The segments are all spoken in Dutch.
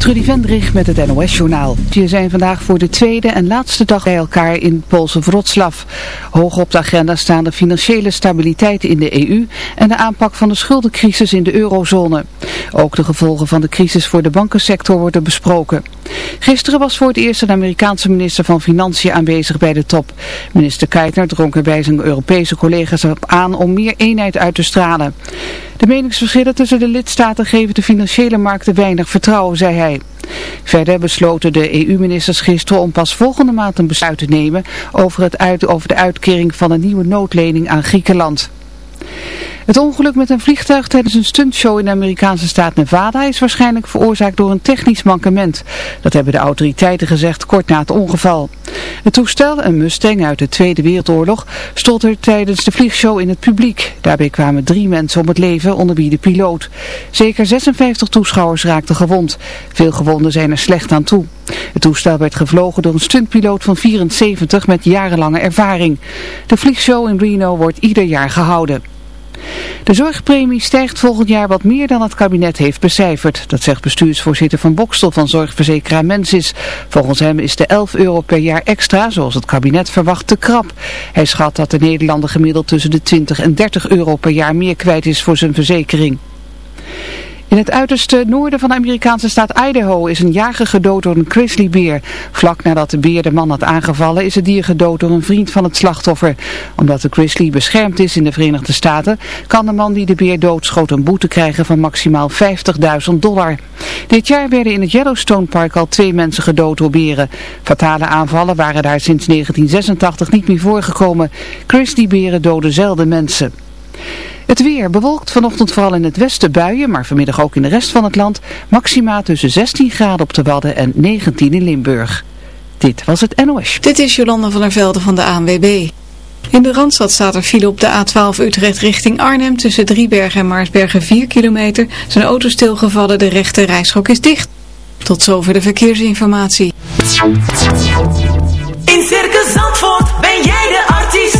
Trudy Vendrich met het NOS-journaal. We zijn vandaag voor de tweede en laatste dag bij elkaar in Poolse Wroclaw. Hoog op de agenda staan de financiële stabiliteit in de EU en de aanpak van de schuldencrisis in de eurozone. Ook de gevolgen van de crisis voor de bankensector worden besproken. Gisteren was voor het eerst een Amerikaanse minister van Financiën aanwezig bij de top. Minister Keitner dronk er bij zijn Europese collega's op aan om meer eenheid uit te stralen. De meningsverschillen tussen de lidstaten geven de financiële markten weinig vertrouwen, zei hij. Verder besloten de EU-ministers gisteren om pas volgende maand een besluit te nemen over, het over de uitkering van een nieuwe noodlening aan Griekenland. Het ongeluk met een vliegtuig tijdens een stuntshow in de Amerikaanse staat Nevada is waarschijnlijk veroorzaakt door een technisch mankement. Dat hebben de autoriteiten gezegd kort na het ongeval. Het toestel, een Mustang uit de Tweede Wereldoorlog, stond er tijdens de vliegshow in het publiek. Daarbij kwamen drie mensen om het leven, onder wie de piloot. Zeker 56 toeschouwers raakten gewond. Veel gewonden zijn er slecht aan toe. Het toestel werd gevlogen door een stuntpiloot van 74 met jarenlange ervaring. De vliegshow in Reno wordt ieder jaar gehouden. De zorgpremie stijgt volgend jaar wat meer dan het kabinet heeft becijferd. Dat zegt bestuursvoorzitter van Bokstel van zorgverzekeraar Mensis. Volgens hem is de 11 euro per jaar extra, zoals het kabinet verwacht, te krap. Hij schat dat de Nederlander gemiddeld tussen de 20 en 30 euro per jaar meer kwijt is voor zijn verzekering. In het uiterste noorden van de Amerikaanse staat Idaho is een jager gedood door een grizzlybeer. Vlak nadat de beer de man had aangevallen is het dier gedood door een vriend van het slachtoffer. Omdat de grizzly beschermd is in de Verenigde Staten kan de man die de beer doodschoot een boete krijgen van maximaal 50.000 dollar. Dit jaar werden in het Yellowstone Park al twee mensen gedood door beren. Fatale aanvallen waren daar sinds 1986 niet meer voorgekomen. Grizzlyberen doden zelden mensen. Het weer bewolkt vanochtend vooral in het westen buien, maar vanmiddag ook in de rest van het land. Maxima tussen 16 graden op de Wadden en 19 in Limburg. Dit was het NOS. Dit is Jolanda van der Velde van de ANWB. In de Randstad staat er file op de A12 Utrecht richting Arnhem tussen Driebergen en Maarsbergen 4 kilometer. Zijn auto stilgevallen, de rechte rijschok is dicht. Tot zover de verkeersinformatie. In Circus Zandvoort ben jij de artiest.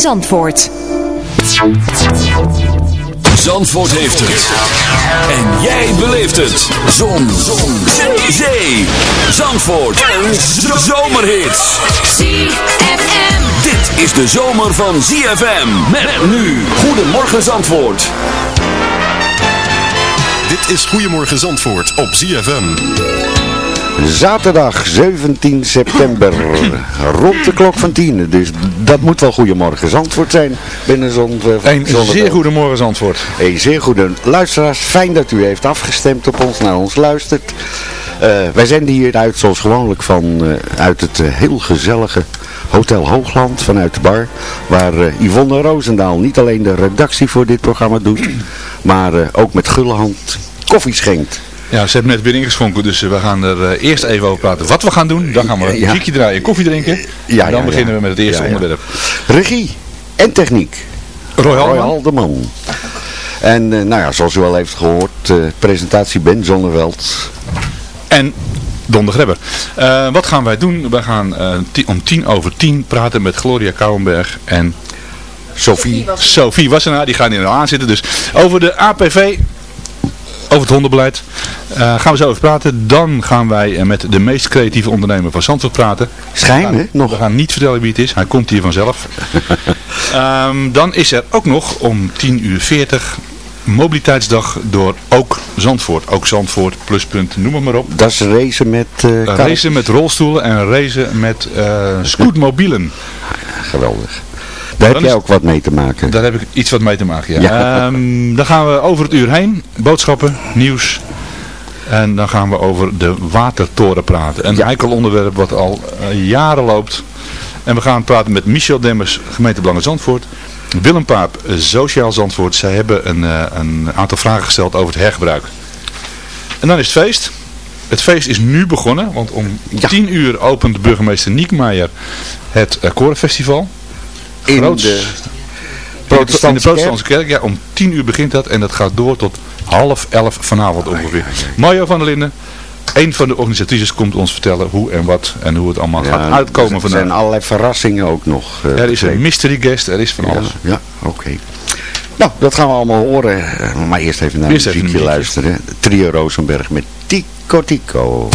Zandvoort. Zandvoort heeft het. En jij beleeft het. Zon. Zon. Zee. Zee. Zandvoort. Een zomerhit. ZFM. Dit is de zomer van ZFM. Met nu. Goedemorgen Zandvoort. Dit is Goedemorgen Zandvoort op ZFM. Zaterdag 17 september, rond de klok van 10. Dus dat moet wel Goedemorgen Zandvoort zijn binnen zo'n Een zeer goedemorgen Zandvoort. Een zeer goede luisteraars. Fijn dat u heeft afgestemd op ons, naar ons luistert. Uh, wij zenden hier uit zoals gewoonlijk van, uh, uit het heel gezellige Hotel Hoogland vanuit de bar. Waar Yvonne Roosendaal niet alleen de redactie voor dit programma doet, maar ook met gulle hand koffie schenkt. Ja, ze hebben net weer ingeschonken, dus we gaan er eh, eerst even over praten wat we gaan doen. Dan gaan we een muziekje draaien, koffie drinken. Ja, en dan beginnen we met het eerste onderwerp. Regie en techniek. Roy Roy Haldeman. Haldeman. En eh, nou ja, zoals u al heeft gehoord, eh, presentatie Ben Zonneveld. En Don de Grebber. Eh, wat gaan wij doen? Wij gaan eh, om tien over tien praten met Gloria Kouwenberg en Sophie. Sophie Wassenaar. Die gaan hier nou aanzitten. Dus over de APV, over het hondenbeleid, eh, gaan we zo over praten. Dan gaan wij eh, met de meest creatieve ondernemer van Zandvoort praten. Schijn, gaan- hè, nog. We gaan niet vertellen wie het is. Hij komt hier vanzelf. Ehm, dan is er ook nog om 10 uur 40 mobiliteitsdag door ook Zandvoort. Ook Zandvoort, pluspunt, noem het maar op. Dat is racen met Uh, racen met rolstoelen en racen met eh scootmobielen. Geweldig. Daar heb jij ook wat mee te maken. Daar heb ik iets wat mee te maken, ja. Ja. Ehm, dan gaan we over het uur heen. Boodschappen, nieuws. En dan gaan we over de watertoren praten. Een Ja. heikel onderwerp wat al eh, jaren loopt. En we gaan praten met Michel Demmers, gemeente Belangen Zandvoort. Willem Paap, Sociaal Zandvoort. Zij hebben een, eh, een aantal vragen gesteld over het hergebruik. En dan is het feest. Het feest is nu begonnen, want om Ja. 10 uur opent burgemeester Niekmeijer het uh, Korenfestival. In de in de protestantse kerk. Ja, om 10 uur begint dat en dat gaat door tot half elf vanavond ongeveer. Mario van der Linden, een van de organisatrices, komt ons vertellen hoe en wat en hoe het allemaal Ja, gaat uitkomen Er vandaag. zijn allerlei verrassingen ook nog. eh, Er is een mystery guest, er is van Ja, alles. ja oké. Nou, dat gaan we allemaal horen. Eh, Maar eerst even naar Eerst een muziekje. luisteren. Trio Rosenberg met Tico Tico.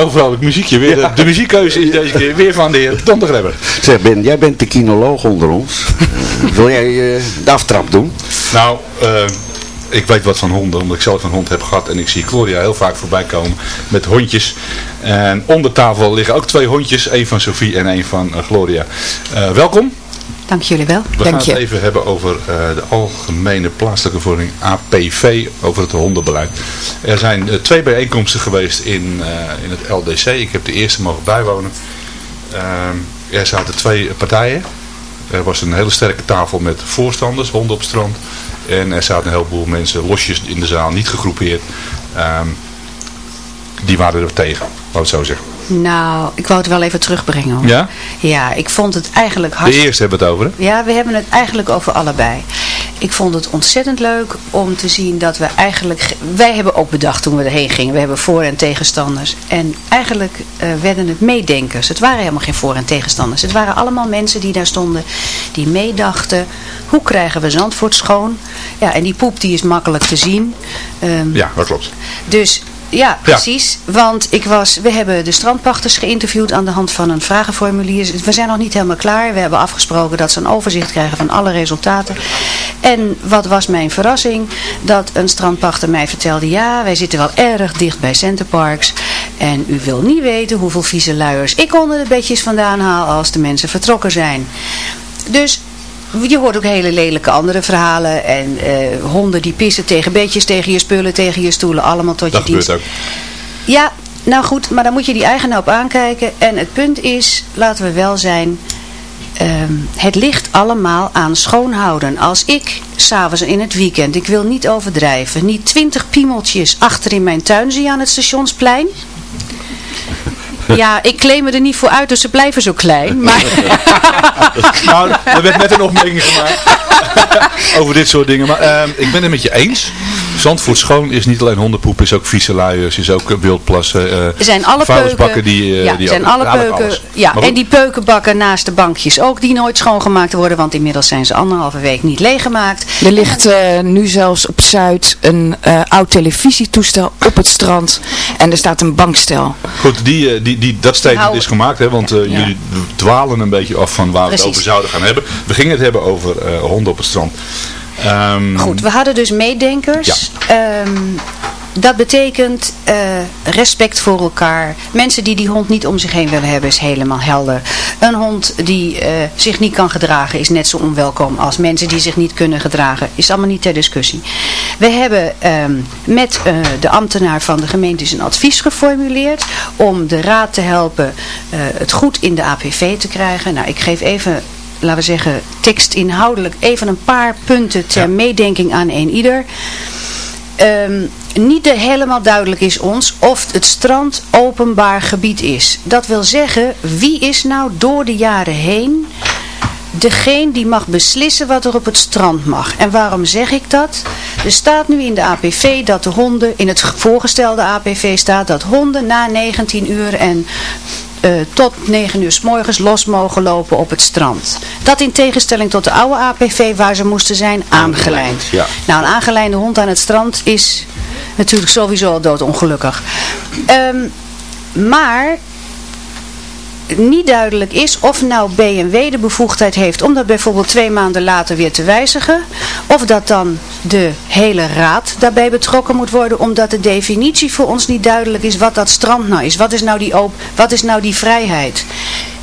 Heel vrolijk muziekje. Weer, de, de muziekkeuze is deze keer weer van de heer Don de Grebber. Zeg Ben, jij bent de kinoloog onder ons. Wil jij eh, de aftrap doen? Nou, eh, ik weet wat van honden, omdat ik zelf een hond heb gehad. En ik zie Gloria heel vaak voorbij komen met hondjes. En onder tafel liggen ook twee hondjes. één van Sophie en één van Gloria. Eh, welkom. Dank jullie wel. We Dank gaan je. het even hebben over eh, de algemene plaatselijke vorming APV, over het hondenbeleid. Er zijn eh, twee bijeenkomsten geweest in, eh, in het LDC. Ik heb de eerste mogen bijwonen. Er zaten twee partijen. Er was een hele sterke tafel met voorstanders, honden op strand. En er zaten een heleboel mensen losjes in de zaal, niet gegroepeerd. Ehm, die waren er tegen, laat het zo zeggen. Nou, ik wou het wel even terugbrengen hoor. Ja? Ja, ik vond het eigenlijk De hartstikke... eerste hebben we het over, hè? Ja, we hebben het eigenlijk over allebei. Ik vond het ontzettend leuk om te zien dat we eigenlijk... ge- Wij hebben ook bedacht toen we erheen gingen. We hebben voor- en tegenstanders. En eigenlijk eh, werden het meedenkers. Het waren helemaal geen voor- en tegenstanders. Het waren allemaal mensen die daar stonden. Die meedachten. Hoe krijgen we Zandvoort schoon? Ja, en die poep die is makkelijk te zien. Ehm, Ja, dat klopt. dus ja, precies. Want ik was, we hebben de strandpachters geïnterviewd aan de hand van een vragenformulier. We zijn nog niet helemaal klaar. We hebben afgesproken dat ze een overzicht krijgen van alle resultaten. En wat was mijn verrassing? Dat een strandpachter mij vertelde, ja, wij zitten wel erg dicht bij Centerparks. En u wil niet weten hoeveel vieze luiers ik onder de bedjes vandaan haal als de mensen vertrokken zijn. Dus je hoort ook hele lelijke andere verhalen. En eh, honden die pissen tegen bedjes, tegen je spullen, tegen je stoelen. Allemaal tot Dat je dienst. gebeurt ook. Ja, nou goed, maar dan moet je die eigenaar op aankijken. En het punt is, laten we wel zijn, ehm, het ligt allemaal aan schoonhouden. Als ik s'avonds in het weekend, ik wil niet overdrijven, niet twintig piemeltjes achter in mijn tuin zie aan het stationsplein... Ja, ik claim er niet voor uit, dus ze blijven zo klein. Maar nou, er werd net een opmerking gemaakt over dit soort dingen. Maar ehm, ik ben het met je eens. Zandvoort schoon is niet alleen hondenpoep, is ook vieze luiers, is ook eh, wildplassen. eh, Er zijn alle peuken, die, eh, ja, die er zijn ook- alle peuken, ja, en die peukenbakken naast de bankjes ook die nooit schoongemaakt worden, want inmiddels zijn ze anderhalve week niet leeggemaakt. Er ligt eh, nu zelfs op Zuid een eh, oud televisietoestel op het strand. En er staat een bankstel. Goed, die, die, die, dat statement Nou, is gemaakt, hè, want jullie dwalen een beetje af van waar we het over zouden gaan hebben. We gingen het hebben over eh, honden op het strand. Ehm, Goed, we hadden dus meedenkers. Ehm, dat betekent eh, respect voor elkaar. Mensen die die hond niet om zich heen willen hebben is helemaal helder. Een hond die eh, zich niet kan gedragen is net zo onwelkom als mensen die zich niet kunnen gedragen. Is allemaal niet ter discussie. We hebben ehm, met eh, de ambtenaar van de gemeente een advies geformuleerd om de raad te helpen het goed in de APV te krijgen. Nou, ik geef even laten we zeggen, tekstinhoudelijk even een paar punten ter meedenking aan een ieder. Ehm, niet de, helemaal duidelijk is ons of het strand openbaar gebied is. Dat wil zeggen, wie is nou door de jaren heen degene die mag beslissen wat er op het strand mag. En waarom zeg ik dat? Er staat nu in de APV dat de honden, in het voorgestelde APV staat dat honden na 19 uur en eh, tot 9 uur s morgens los mogen lopen op het strand. Dat in tegenstelling tot de oude APV waar ze moesten zijn aangelijnd. Ja. Nou, een aangelijnde hond aan het strand is natuurlijk sowieso al doodongelukkig. Ehm, maar niet duidelijk is of nou B&W de bevoegdheid heeft om dat bijvoorbeeld twee maanden later weer te wijzigen. Of dat dan de hele raad daarbij betrokken moet worden omdat de definitie voor ons niet duidelijk is wat dat strand nou is. Wat is nou die, op, wat is nou die vrijheid?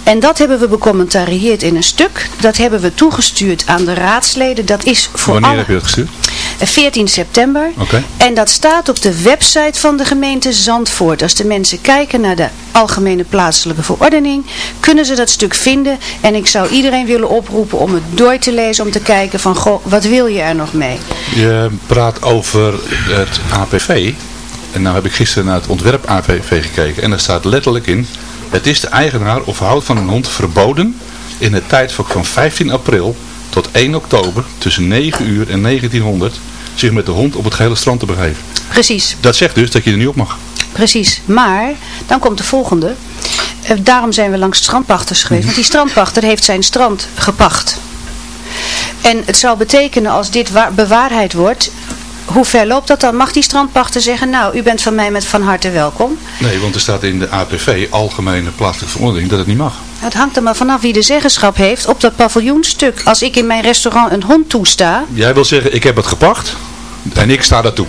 En dat hebben we becommentarieerd in een stuk. Dat hebben we toegestuurd aan de raadsleden. Dat is voor wanneer alle... heb je dat gestuurd? 14 september. Oké. En dat staat op de website van de gemeente Zandvoort. Als de mensen kijken naar de algemene plaatselijke verordening, kunnen ze dat stuk vinden. En ik zou iedereen willen oproepen om het door te lezen, om te kijken van, goh, wat wil je er nog mee? Je praat over het APV. En nou heb ik gisteren naar het ontwerp APV gekeken. En daar staat letterlijk in. Het is de eigenaar of houd van een hond verboden in het tijdvak van 15 april tot 1 oktober tussen 9 uur en 1900 zich met de hond op het gehele strand te begeven. Precies. Dat zegt dus dat je er niet op mag. Precies, maar dan komt de volgende. Eh, daarom zijn we langs strandpachters geweest. Want die strandpachter heeft zijn strand gepacht. En het zou betekenen als dit wa- bewaarheid wordt... Hoe ver loopt dat dan? Mag die strandpachter zeggen... Nou, u bent van mij met van harte welkom. Nee, want er staat in de APV, Algemene Plaatselijke Verordening, dat het niet mag. Het hangt er maar vanaf wie de zeggenschap heeft op dat paviljoenstuk. Als ik in mijn restaurant een hond toesta... Jij wil zeggen, ik heb het gepacht en ik sta daartoe.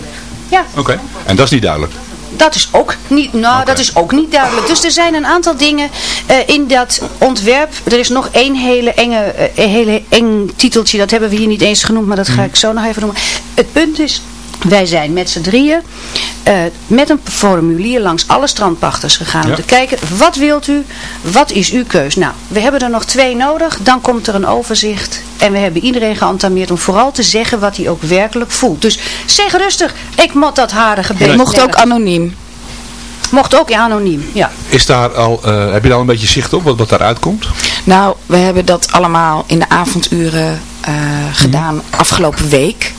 Ja, Oké. En dat is niet duidelijk. Dat is ook niet, nou, dat is ook niet duidelijk. Dus er zijn een aantal dingen eh, in dat ontwerp. Er is nog één hele enge, eh, hele eng titeltje. Dat hebben we hier niet eens genoemd, maar dat ga ik zo nog even noemen. Het punt is, wij zijn met z'n drieën eh, met een formulier langs alle strandpachters gegaan. Om Ja. te kijken, wat wilt u? Wat is uw keus? Nou, we hebben er nog twee nodig. Dan komt er een overzicht. En we hebben iedereen geantameerd om vooral te zeggen wat hij ook werkelijk voelt. Dus zeg rustig, ik mot dat harige. Het mocht ook anoniem. Mocht ook anoniem, ja. Is daar al, eh, heb je daar al een beetje zicht op wat, wat daaruit komt? Nou, we hebben dat allemaal in de avonduren eh, gedaan afgelopen week.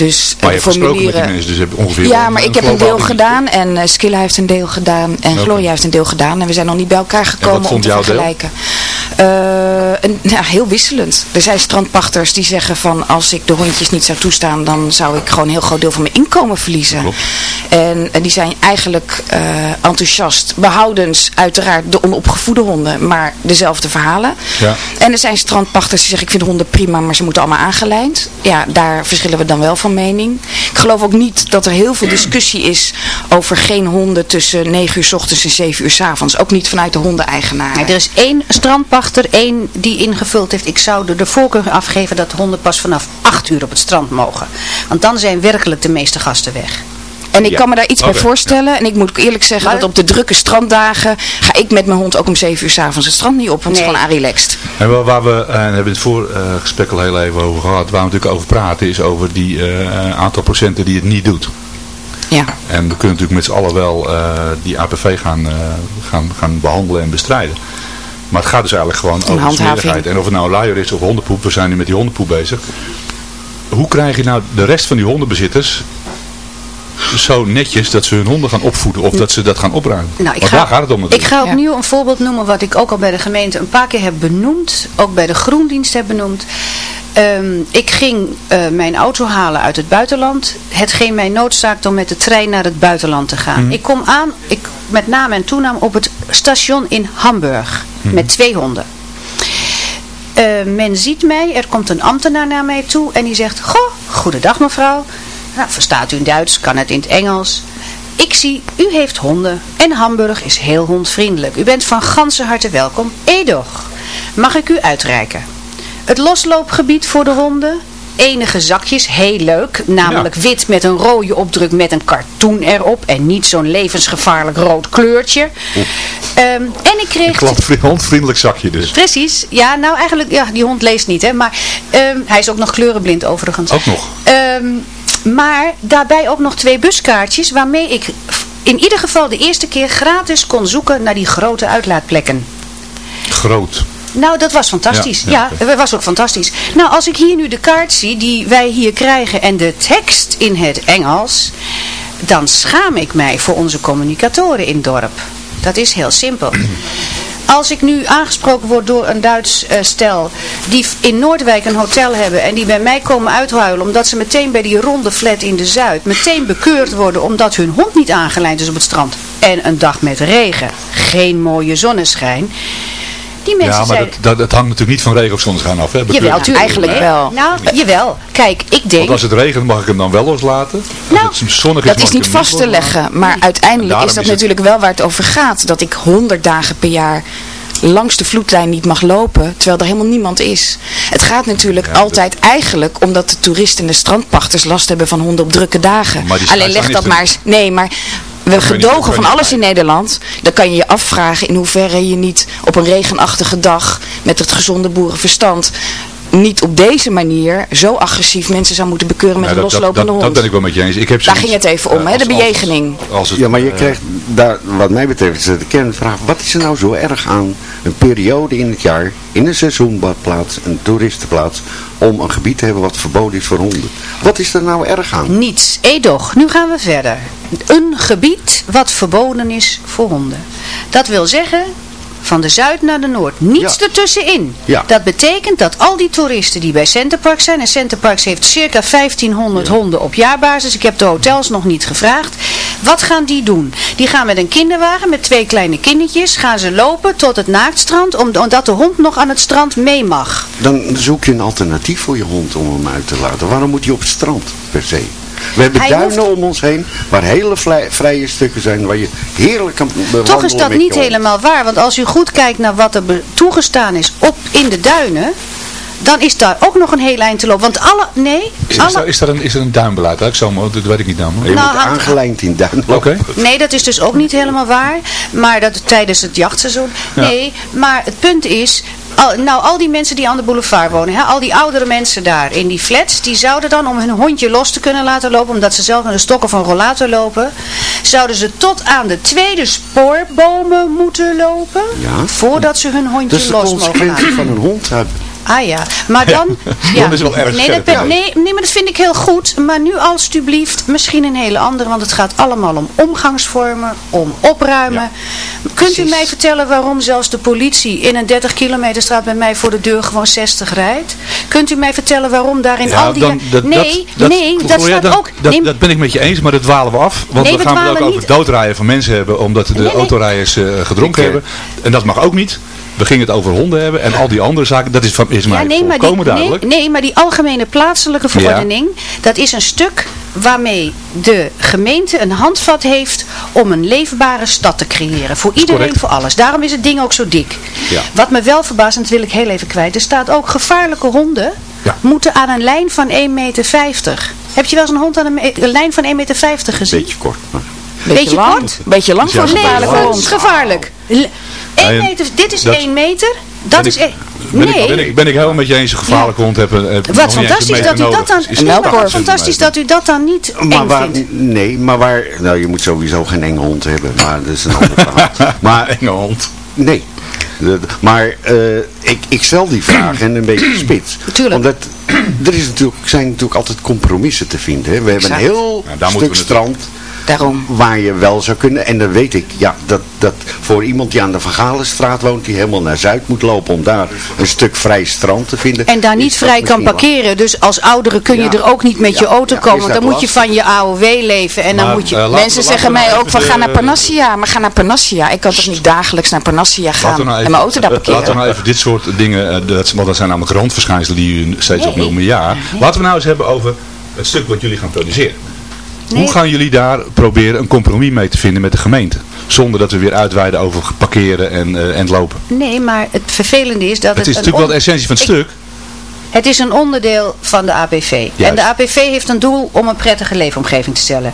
Dus Maar eh, je hebt gesproken met mensen, dus heb ongeveer Ja, maar ik heb een deel gedaan en uh, Skilla heeft een deel gedaan en. Gloria heeft een deel gedaan. En we zijn nog niet bij elkaar gekomen om te vergelijken. Eh, een, nou, heel wisselend. Er zijn strandpachters die zeggen van als ik de hondjes niet zou toestaan, dan zou ik gewoon een heel groot deel van mijn inkomen verliezen. En, en die zijn eigenlijk eh, enthousiast. Behoudens uiteraard de onopgevoede honden, maar dezelfde verhalen. Ja. En er zijn strandpachters die zeggen ik vind honden prima, maar ze moeten allemaal aangelijnd. Ja, daar verschillen we dan wel van mening. Ik geloof ook niet dat er heel veel discussie is over geen honden tussen 9 uur s ochtends en 7 uur s avonds. Ook niet vanuit de hondeneigenaren. Nee, er is één strandpachter, één die ingevuld heeft. Ik zou de voorkeur afgeven dat de honden pas vanaf 8 uur op het strand mogen. Want dan zijn werkelijk de meeste gasten weg. En ik Ja. kan me daar iets bij voorstellen. En ik moet ook eerlijk zeggen dat op de drukke stranddagen ga ik met mijn hond ook om 7 uur s avonds het strand niet op. Want het is gewoon relaxed. En waar- waar we, en hebben we het voor eh, gesprek al heel even over gehad, waar we natuurlijk over praten, is over die eh, aantal procenten die het niet doet. Ja. En we kunnen natuurlijk met z'n allen wel eh, die APV gaan, eh, gaan, gaan behandelen en bestrijden. Maar het gaat dus eigenlijk gewoon over handhaving. smerigheid. En of het nou een luier is of hondenpoep, we zijn nu met die hondenpoep bezig. Hoe krijg je nou de rest van die hondenbezitters zo netjes dat ze hun honden gaan opvoeden of dat ze dat gaan opruimen? Nou, ik Want ga, daar gaat het om ik ga opnieuw een voorbeeld noemen wat ik ook al bij de gemeente een paar keer heb benoemd. Ook bij de groendienst heb benoemd. Ehm, ik ging eh, mijn auto halen uit het buitenland. Hetgeen mij noodzaakte om met de trein naar het buitenland te gaan. Mhm. Ik kom aan, ik, met naam en toenaam, op het station in Hamburg. Mhm. Met twee honden. Eh, men ziet mij, er komt een ambtenaar naar mij toe en die zegt, goh, goedendag mevrouw. Nou, verstaat u in Duits, kan het in het Engels. Ik zie, u heeft honden en Hamburg is heel hondvriendelijk. U bent van ganse harte welkom. Edoch, mag ik u uitreiken? Het losloopgebied voor de honden, enige zakjes, heel leuk. Namelijk wit met een rode opdruk met een cartoon erop en niet zo'n levensgevaarlijk rood kleurtje. Ehm, en ik kreeg... Een hondvriendelijk zakje dus. Precies, ja, nou eigenlijk, ja, die hond leest niet, hè, maar ehm, hij is ook nog kleurenblind overigens. Ook nog. Ehm, maar daarbij ook nog twee buskaartjes waarmee ik in ieder geval de eerste keer gratis kon zoeken naar die grote uitlaatplekken. Groot. Nou, dat was fantastisch. Ja, Ja, ja, dat was ook fantastisch. Nou, als ik hier nu de kaart zie die wij hier krijgen en de tekst in het Engels, dan schaam ik mij voor onze communicatoren in het dorp. Dat is heel simpel. Als ik nu aangesproken word door een Duits eh, stel die in Noordwijk een hotel hebben en die bij mij komen uithuilen omdat ze meteen bij die ronde flat in de Zuid meteen bekeurd worden omdat hun hond niet aangelijnd is op het strand en een dag met regen, geen mooie zonneschijn. Die mensen Ja, maar zijn... dat, dat, dat hangt natuurlijk niet van regen of zonneschijn af. Hè? Jawel, tuurlijk. eigenlijk Nee. wel. Nou, jawel. Kijk, ik denk... Want als het regent mag ik hem dan wel loslaten. Nou, als het zonnig is, Dat is niet vast te leggen, maar uiteindelijk is dat is het- natuurlijk wel waar het over gaat. Dat ik 100 dagen per jaar langs de vloedlijn niet mag lopen, terwijl er helemaal niemand is. Het gaat natuurlijk altijd eigenlijk omdat de toeristen en de strandpachters last hebben van honden op drukke dagen. Maar die Alleen leg dat maar eens. Nee, maar we gedogen van alles in Nederland. Dan kan je je afvragen in hoeverre je niet op een regenachtige dag met het gezonde boerenverstand niet op deze manier zo agressief mensen zou moeten bekeuren met Ja, een dat, dat, loslopende dat, hond. dat ben ik wel met je eens. Ik heb Daar ging het even om, eh, hè, de bejegening. Als, als het, ja, maar je krijgt daar, wat mij betreft, is de kernvraag. Wat is er nou zo erg aan een periode in het jaar, in een seizoenplaats, een toeristenplaats, om een gebied te hebben wat verboden is voor honden? Wat is er nou erg aan? Niets. Edoch, nu gaan we verder. Een gebied wat verboden is voor honden. Dat wil zeggen, van de zuid naar de noord. Niets ertussenin. Ja. Dat betekent dat al die toeristen die bij Centerparks zijn. En Centerparks heeft circa 1500 honden op jaarbasis. Ik heb de hotels nog niet gevraagd. Wat gaan die doen? Die gaan met een kinderwagen met twee kleine kindertjes. Gaan ze lopen tot het naaktstrand. om- Omdat de hond nog aan het strand mee mag. Dan zoek je een alternatief voor je hond om hem uit te laten. Waarom moet hij op het strand per se? We hebben Hij duinen om ons heen, waar hele vrije stukken zijn, waar je heerlijk kan bewandelen Toch is dat niet helemaal waar. Want als u goed kijkt naar wat er toegestaan is op in de duinen. Dan is daar ook nog een heel eind te lopen. Want alle, nee, Is, is, alle, daar, is, daar een, is er een duinbeleid? Ik zo, dat weet ik niet nou. Je Nou, moet hangt- aangelijnd in duin Oké. Nee, dat is dus ook niet helemaal waar. Maar dat tijdens het jachtseizoen. Ja. Nee, maar het punt is, al, nou, al die mensen die aan de boulevard wonen, hè, al die oudere mensen daar in die flats, die zouden dan om hun hondje los te kunnen laten lopen, omdat ze zelf met de stokken van rollator lopen, zouden ze tot aan de tweede spoorbomen moeten lopen, Ja. voordat ze hun hondje Dat is de los mogen consequentie laten. van een hond hebben. Ah ja, maar dan... Ja, Dat is wel erg nee, scherp, dat, ja. nee, nee, maar dat vind ik heel goed. Maar nu alstublieft misschien een hele andere. Want het gaat allemaal om omgangsvormen, om opruimen. Kunt u mij vertellen waarom zelfs de politie in een 30 kilometer straat bij mij voor de deur gewoon 60 rijdt? Kunt u mij vertellen waarom daar in al die... dan- dat, nee, dat, nee, dat Gloria, staat dan- ook... Dat, nee, dat ben ik met je eens, maar dat dwalen we af. Want Nee, we gaan het ook dwalen over niet. doodrijden van mensen hebben, omdat de Nee, autorijders eh, gedronken eh, hebben. En dat mag ook niet. We gingen het over honden hebben en al die andere zaken. Dat is, van, is mij Ja, nee, maar die, duidelijk. nee, nee, maar die algemene plaatselijke verordening, dat is een stuk waarmee de gemeente een handvat heeft om een leefbare stad te creëren. Voor iedereen, correct. voor alles. Daarom is het ding ook zo dik. Ja. Wat me wel verbaast, en dat wil ik heel even kwijt, er staat ook gevaarlijke honden Ja. moeten aan een lijn van 1,50 meter. Heb je wel eens een hond aan een, me- een lijn van 1,50 meter gezien? Beetje kort. Maar. Beetje, Beetje lang. kort? Beetje lang voor een Nee, gevaarlijke dat hond. is gevaarlijk. L- één Ja, meter, dit is dat- 1 meter, dat is... ik- één- Ben, nee. ik, ben, ik, ben ik helemaal met je eens. Een gevaarlijke hond hebben. heb nog Wat een fantastisch dat u nodig. dat dan, Is- is nee, maar 80 wat fantastisch dat u dat dan niet Maar eng waar, vindt. nee, maar waar, nou je moet sowieso geen enge hond hebben, maar dat is een ander verhaal. Maar, Enge hond. nee. Maar eh, ik, ik stel die vraag en een beetje spits. Tuurlijk. Omdat er is natuurlijk, zijn natuurlijk altijd compromissen te vinden. Hè. We hebben een Exact. heel Ja, daar moeten stuk strand Daarom. waar je wel zou kunnen. En dan weet ik, ja, dat, dat voor iemand die aan de Vergalenstraat woont, die helemaal naar Zuid moet lopen om daar een stuk vrij strand te vinden. En daar niet vrij kan wel- parkeren. Dus als oudere kun je Ja. er ook niet met je auto ja, komen. dan moet je van je AOW leven. En dan moet je... eh, laten Mensen zeggen mij nou ook van ga naar Panassia. Maar ga naar Panassia. Ik kan toch niet dagelijks naar Panassia Laten gaan we nou en even- mijn auto daar Laten we parkeren. nou even dit soort dingen, eh, dat, want dat zijn namelijk randverschijnselen die u steeds Nee. opnoemen. Ja. Laten we nou eens hebben over het stuk wat jullie gaan produceren. Nee. Hoe gaan jullie daar proberen een compromis mee te vinden met de gemeente? Zonder dat we weer uitweiden over parkeren en, eh, en lopen. Nee, maar het vervelende is dat Het is een natuurlijk wel de essentie van het Ik- stuk. Het is een onderdeel van de APV. En de APV heeft een doel om een prettige leefomgeving te stellen.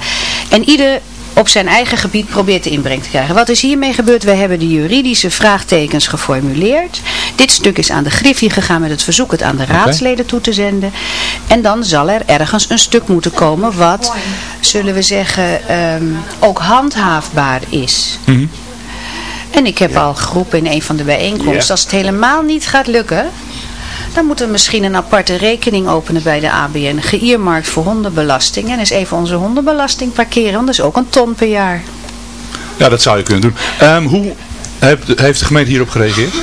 En ieder op zijn eigen gebied probeert de inbreng te krijgen. Wat is hiermee gebeurd? We hebben de juridische vraagtekens geformuleerd. Dit stuk is aan de Griffie gegaan met het verzoek het aan de raadsleden toe te zenden. En dan zal er ergens een stuk moeten komen wat, zullen we zeggen, ehm, ook handhaafbaar is. En ik heb al geroepen in een van de bijeenkomsten, Ja. als het helemaal niet gaat lukken, dan moeten we misschien een aparte rekening openen bij de ABN, geëermarkt voor hondenbelasting. En eens even onze hondenbelasting parkeren, want dat is ook een ton per jaar. Ja, dat zou je kunnen doen. Ehm, hoe heeft de gemeente hierop gereageerd?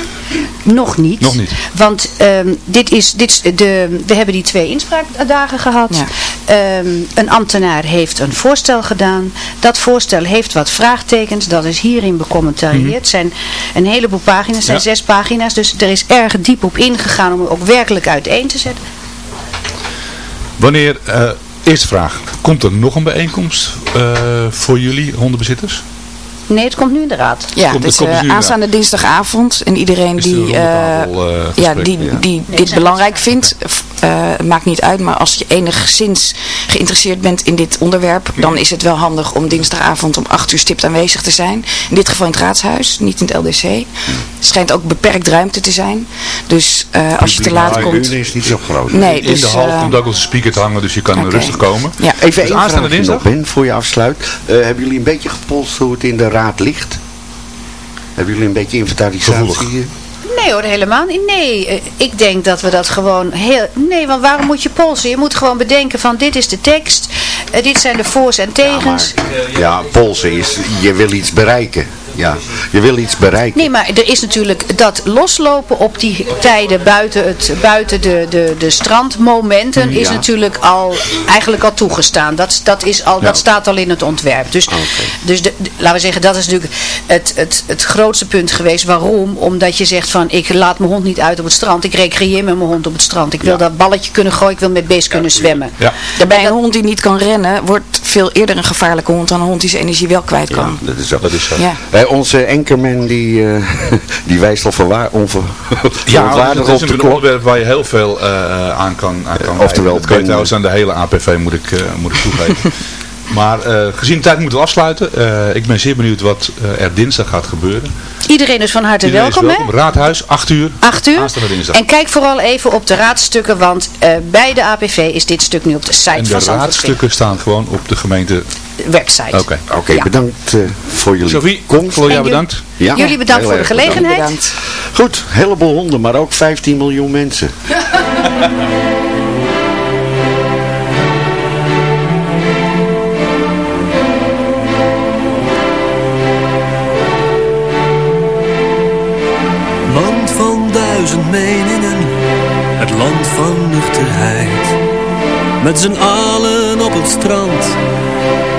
Nog niet. Nog niet. Want ehm, dit is, dit is de, we hebben die twee inspraakdagen gehad. Ja. Ehm, een ambtenaar heeft een voorstel gedaan. Dat voorstel heeft wat vraagtekens. Dat is hierin becommentarieerd. Het zijn een heleboel pagina's. Het zijn. Ja. zes pagina's. Dus er is erg diep op ingegaan om het ook werkelijk uiteen te zetten. Wanneer, eh, eerste vraag, komt er nog een bijeenkomst eh, voor jullie hondenbezitters? Nee, het komt nu in de raad. Ja, Komt- dus eh, dus nu aanstaande dinsdagavond. En iedereen er die, eh, eh, ja, die, Ja. die dit belangrijk vindt, eh, maakt niet uit. Maar als je enigszins geïnteresseerd bent in dit onderwerp, dan is het wel handig om dinsdagavond om 8 uur stipt aanwezig te zijn. In dit geval in het raadshuis, niet in het LDC. Het schijnt ook beperkt ruimte te zijn. Dus eh, als je te laat komt... Is niet zo groot. Nee, in dus, de hal eh, komt ook onze speaker te hangen, dus je kan rustig komen. Ja. Even Dus één aanstaande dinsdag? nog, Ben, voor je afsluit. Eh, hebben jullie een beetje gepolst hoe het in de raad ligt? Hebben jullie een beetje inventarisatie? Gevoelig. Nee hoor, helemaal niet. Nee, eh, ik denk dat we dat gewoon heel... Nee, want waarom moet je polsen? Je moet gewoon bedenken van dit is de tekst. eh, dit zijn de voor's en tegens. Ja, polsen is, je wil iets bereiken. Ja, je wil iets bereiken. Nee, maar er is natuurlijk dat loslopen op die tijden buiten, het, buiten de, de, de strandmomenten is natuurlijk al, eigenlijk al toegestaan. Dat, dat, is al, dat staat al in het ontwerp. Dus, dus de, de- laten we zeggen, dat is natuurlijk het, het, het grootste punt geweest. Waarom? Omdat je zegt van, ik laat mijn hond niet uit op het strand. Ik recreëer met mijn hond op het strand. Ik wil dat balletje kunnen gooien. Ik wil met beest kunnen zwemmen. Ja. Daarbij een hond die niet kan rennen, wordt veel eerder een gevaarlijke hond dan een hond die zijn energie wel kwijt Ja, kan. dat is zo. Dat is zo. Ja. Onze anchorman die, eh, die wijst al verwaar, onver, Ja, dat is op de een onderwerp waar je heel veel eh, aan kan, aan kan oftewel. Dat kan je trouwens aan de hele APV moet ik, eh, moet ik toegeven. maar eh, gezien de tijd moeten we afsluiten. Eh, ik ben zeer benieuwd wat eh, er dinsdag gaat gebeuren. Iedereen is van harte Iedereen welkom, hè? welkom. Raadhuis, 8 uur. 8 uur. Aanstaande dinsdag. En kijk vooral even op de raadstukken, want eh, bij de APV is dit stuk nu op de site En van de raadstukken staan gewoon op de gemeente website. Oké. Oké, Ja. bedankt eh, voor jullie Sophie, komst. En jullie- bedankt. Ja, Jullie bedankt voor de gelegenheid. Bedankt. Goed, heleboel honden, maar ook 15 miljoen mensen. Land van duizend meningen, het land van nuchterheid. Met z'n allen op het strand,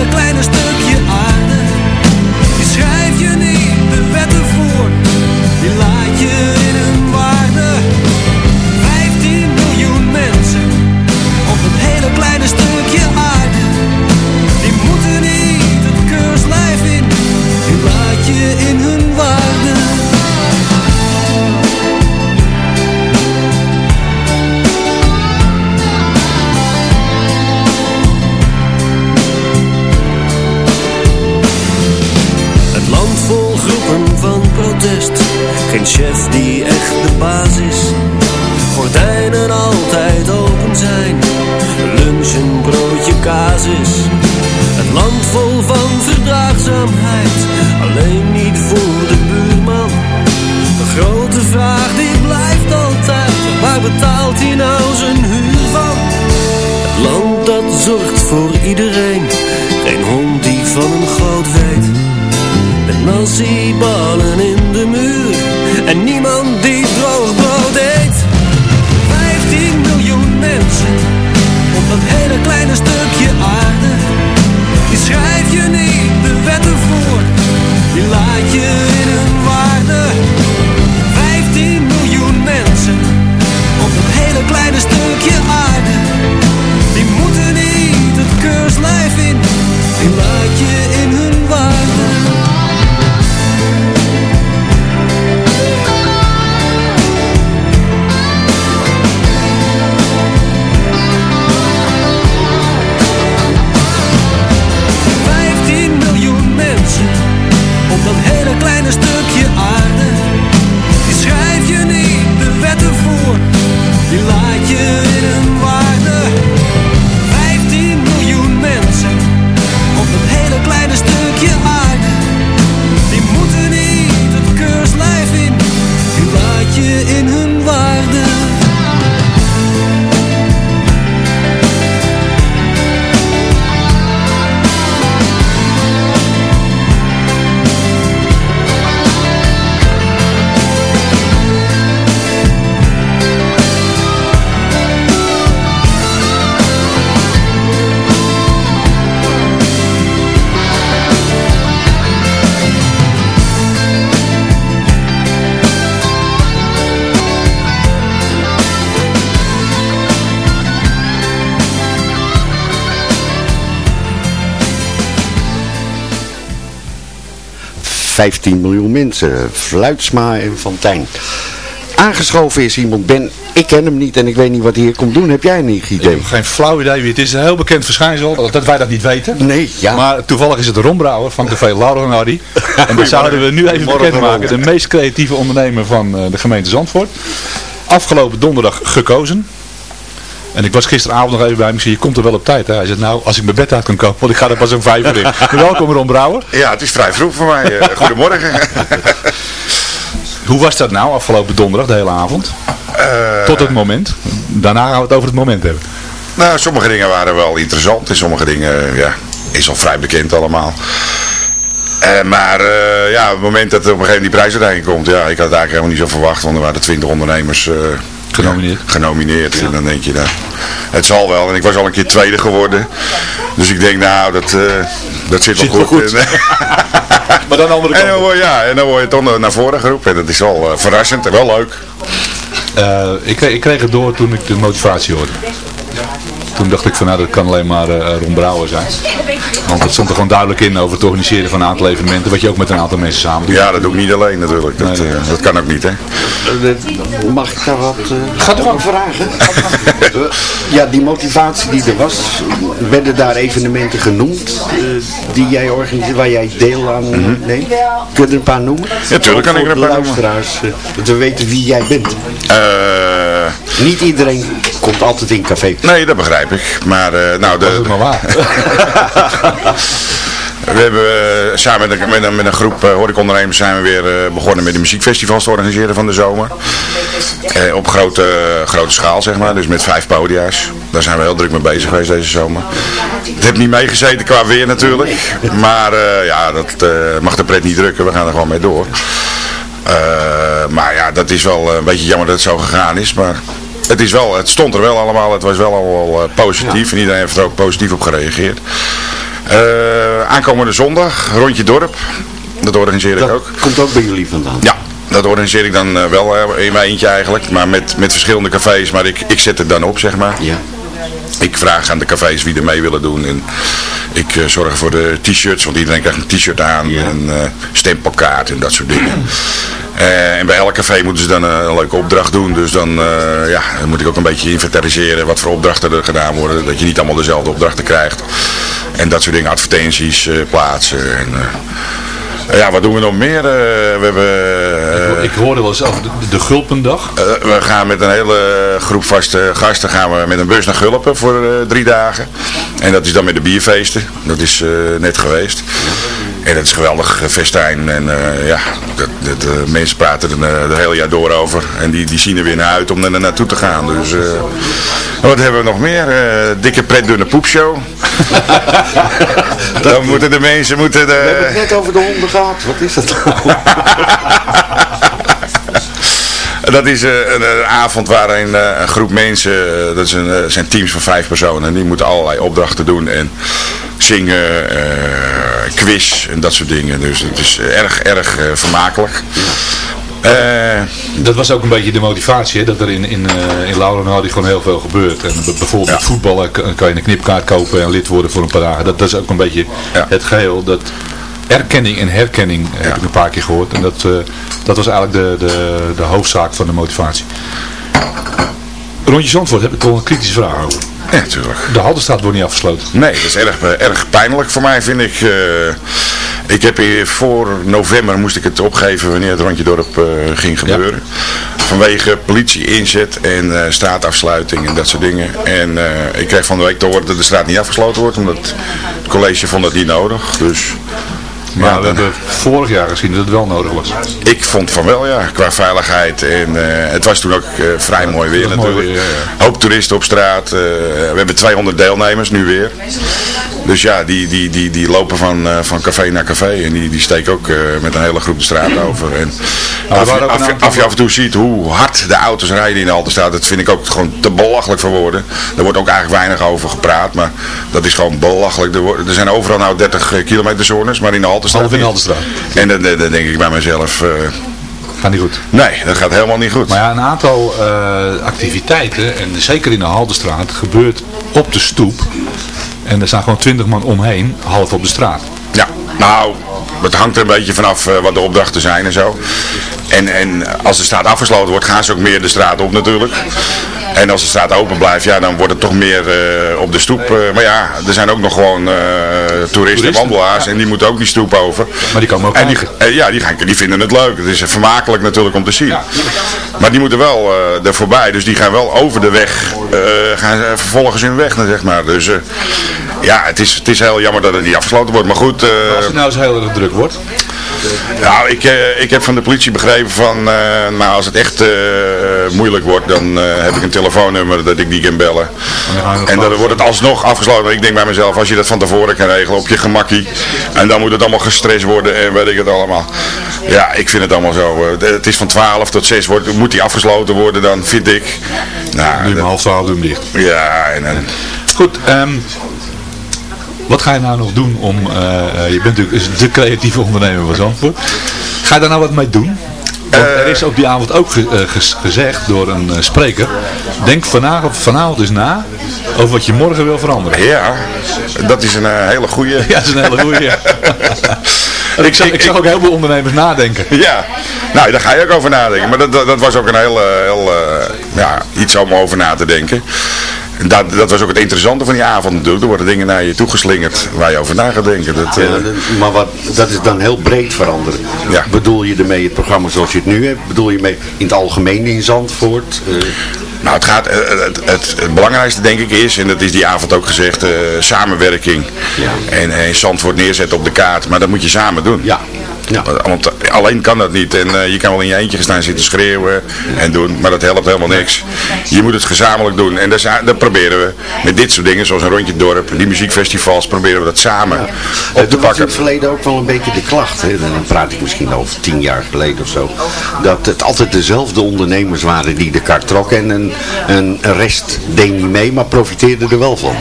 Hele kleine stukje aarde. Die schrijf je niet de wetten voor, die laat zorgt voor iedereen. 15 miljoen mensen. Fluitsma en Fantijn. Aangeschoven is iemand, Ben, ik ken hem niet en ik weet niet wat hij hier komt doen. Heb jij een idee? Ik heb geen flauw idee wie het is. Een heel bekend verschijnsel, dat wij dat niet weten. Nee, ja. Maar toevallig is het Rombrouwer van de Laurel en Hardy. En dat zouden we nu even bekendmaken. De meest creatieve ondernemer van eh, de gemeente Zandvoort. Afgelopen donderdag gekozen. En ik was gisteravond nog even bij hem. Ik zei, je komt er wel op tijd. Hè? Hij zei, nou, als ik mijn bed uit kan komen, want ik ga er pas om vijf uur in. Welkom Ron Brouwer. Ja, het is vrij vroeg voor mij. Eh, goedemorgen. Hoe was dat nou afgelopen donderdag, de hele avond? Eh, Tot het moment. Daarna gaan we het over het moment hebben. Nou, sommige dingen waren wel interessant en sommige dingen, ja, is al vrij bekend allemaal. Eh, maar eh, ja, op het moment dat er op een gegeven moment die prijsuitreiking komt, ja, ik had het eigenlijk helemaal niet zo verwacht, want er waren twintig ondernemers eh, Genomineerd. genomineerd. En dan denk je, nou, het zal wel. En ik was al een keer tweede geworden. Dus ik denk, nou, dat, eh, dat zit wel Zit wel goed. goed. En, Maar dan de andere en kant. dan, word, ja, en dan word je toch naar voren geroepen. En dat is wel eh, verrassend en wel leuk. Eh, ik, kreeg, ik kreeg het door toen ik de motivatie hoorde. Toen dacht ik van nou dat kan alleen maar eh Ron Brouwer zijn. Want het stond er gewoon duidelijk in over het organiseren van een aantal evenementen. Wat je ook met een aantal mensen samen doet. Ja, dat doe ik niet alleen natuurlijk. Dat, eh, dat kan ook niet, hè. Mag ik daar wat uh, Gaat over vragen? Eh, ja, die motivatie die er was, werden daar evenementen genoemd eh, die jij organiseert, waar jij deel aan eh, neemt? Kun je er een paar noemen? Ja, tuurlijk kan Ook ik er een paar luisteraars, eh, dat we weten wie jij bent. Eh, Niet iedereen komt altijd in café. nee, dat begrijp ik. Maar, eh, nou, de, Was het maar waar. We hebben eh, samen met een, met een, met een groep uh, horecaondernemers zijn we weer eh, begonnen met de muziekfestivals te organiseren van de zomer. Eh, op grote, grote schaal zeg maar, dus met vijf podia's. Daar zijn we heel druk mee bezig geweest deze zomer. Het heeft niet meegezeten qua weer natuurlijk. Maar eh, ja, dat eh, mag de pret niet drukken, we gaan er gewoon mee door. Eh, maar ja, dat is wel een beetje jammer dat het zo gegaan is. Maar het, is wel, het stond er wel allemaal, het was wel al eh, positief. En iedereen heeft er ook positief op gereageerd. Uh, aankomende zondag, rondje dorp. Dat organiseer ik ook. komt ook bij jullie vandaan? Ja, dat organiseer ik dan uh, wel in mijn eentje eigenlijk. Maar met, met verschillende cafés. Maar ik, ik zet het dan op, zeg maar. Ja. Ik vraag aan de cafés wie er mee willen doen. En ik uh, zorg voor de t-shirts, want iedereen krijgt een t-shirt aan. Ja. En stempelkaart en dat soort dingen. en bij elk café moeten ze dan een leuke opdracht doen. Dus dan, ja, moet ik ook een beetje inventariseren wat voor opdrachten er gedaan worden. Dat je niet allemaal dezelfde opdrachten krijgt. En dat soort dingen, advertenties uh, plaatsen. En, uh, ja, wat doen we nog meer? Uh, we hebben, ik, ik, hoorde wel eens over de, de Gulpendag. we gaan met een hele groep vaste gasten gaan we met een bus naar Gulpen voor drie dagen. En dat is dan met de bierfeesten. Dat is net geweest. En dat is geweldig festijn. En ja, dat, dat, mensen praten er het hele jaar door over. En die, die zien er weer naar uit om er naartoe te gaan. Dus wat hebben we nog meer? dikke pret dunne poepshow. Dan moeten de mensen moeten de... We hebben het net over de honden gehad. Wat is dat nou? Dat is een, een, avond waarin een groep mensen, dat zijn, zijn teams van vijf personen, en die moeten allerlei opdrachten doen en zingen, quiz en dat soort dingen. Dus het is erg, erg vermakelijk. Uh, dat was ook een beetje de motivatie, hè? dat er in, in, uh, in Laurenhout gewoon heel veel gebeurt. En bijvoorbeeld ja. voetballen kan je een knipkaart kopen en lid worden voor een paar dagen. Dat, dat is ook een beetje ja. het geheel. Dat erkenning en herkenning ja. heb ik een paar keer gehoord. En dat, uh, dat was eigenlijk de, de, de hoofdzaak van de motivatie. Rondje Zandvoort heb ik wel een kritische vraag over. Ja, natuurlijk. De Haldenstraat wordt niet afgesloten. Nee, dat is erg, erg pijnlijk voor mij, vind ik. Uh, ik heb hier voor november moest ik het opgeven wanneer het rondje dorp uh, ging gebeuren. Ja. Vanwege politie inzet en uh, straatafsluiting en dat soort dingen. En ik kreeg van de week te horen dat de straat niet afgesloten wordt, omdat het college vond dat niet nodig. Dus maar ja, we hebben vorig jaar gezien dat het wel nodig was. Ik vond van wel, ja, qua veiligheid. En uh, het was toen ook uh, vrij mooi weer natuurlijk. Mooi weer, ja, ja. Hoop toeristen op straat. Uh, we hebben 200 deelnemers nu weer. Dus ja, die, die, die, die lopen van, van café naar café. En die, die steken ook met een hele groep de straat over. En nou, af, af, af je af en toe ziet hoe hard de auto's rijden in de Altenstraat. Dat vind ik ook gewoon te belachelijk voor woorden. Er wordt ook eigenlijk weinig over gepraat. Maar dat is gewoon belachelijk. Er, er zijn overal nou 30 kilometer zones. Maar in de Haltestraat. Half in Haltestraat. En dan, dan, denk ik bij mezelf... Uh, gaat niet goed. Nee, dat gaat helemaal niet goed. Maar ja, een aantal uh, activiteiten, en zeker in de Haltestraat, gebeurt op de stoep. En er staan gewoon 20 man omheen, half op de straat. Ja, nou, het hangt er een beetje vanaf uh, wat de opdrachten zijn en zo. En, en als de straat afgesloten wordt, gaan ze ook meer de straat op natuurlijk. En als de straat open blijft, ja, dan wordt het toch meer uh, op de stoep. Uh, maar ja, er zijn ook nog gewoon uh, toeristen, toeristen en wandelaars ja. en die moeten ook die stoep over. Maar die komen ook en die, Ja, die, gaan, die vinden het leuk. Het is vermakelijk natuurlijk om te zien. Ja. Maar die moeten wel er voorbij, dus die gaan wel over de weg, gaan vervolgens hun weg, zeg maar. Dus ja, het is, het is heel jammer dat het niet afgesloten wordt. Maar goed... Maar als het nou eens heel erg druk wordt? Nou, ik, eh, ik heb van de politie begrepen van, eh, nou als het echt eh, moeilijk wordt, dan eh, heb ik een telefoonnummer dat ik die kan bellen. En dan wordt het alsnog afgesloten. Ik denk bij mezelf, als je dat van tevoren kan regelen op je gemakkie, en dan moet het allemaal gestrest worden en weet ik het allemaal. Ja, ik vind het allemaal zo. eh, het is van 12 tot 6, wordt, moet die afgesloten worden dan, vind ik. Nou, Nu om half twaalf doen dicht. Ja, en, en Goed, ehm, wat ga je nou nog doen om, eh, eh, je bent natuurlijk de creatieve ondernemer van Zandvoort. Ga je daar nou wat mee doen? Want er is op die avond ook ge- eh, gezegd door een eh, spreker, denk vanavond, vanavond eens na over wat je morgen wil veranderen. Ja, dat is een eh, hele goede. Ja, dat is een hele goeie. ja. En ik, zag, ik zag ook heel veel ondernemers nadenken. Ja, nou daar ga je ook over nadenken. Maar dat, dat, dat was ook een heel, eh, heel eh, ja, iets om over na te denken. En Dat, dat was ook het interessante van die avond natuurlijk. Er worden dingen naar je toegeslingerd waar je over na gaat denken. Dat, eh, Ja, maar wat, dat is dan heel breed veranderen. Ja. Bedoel je ermee het programma zoals je het nu hebt? Bedoel je mee in het algemeen in Zandvoort? Eh, Nou, het, gaat, eh, het, het, het belangrijkste denk ik is, en dat is die avond ook gezegd, samenwerking. En, en Zandvoort neerzetten op de kaart, maar dat moet je samen doen. Ja. Ja. Want alleen kan dat niet. En eh, je kan wel in je eentje gaan staan zitten schreeuwen en doen, maar dat helpt helemaal niks. Je moet het gezamenlijk doen. En dat, dat proberen we met dit soort dingen, zoals een rondje dorp, die muziekfestivals, proberen we dat samen op te Het was in pakken. het verleden ook wel een beetje de klacht. Hè? En dan praat ik misschien over tien jaar geleden of zo. Dat het altijd dezelfde ondernemers waren die de kar trokken. En een, een rest deed niet mee, maar profiteerde er wel van.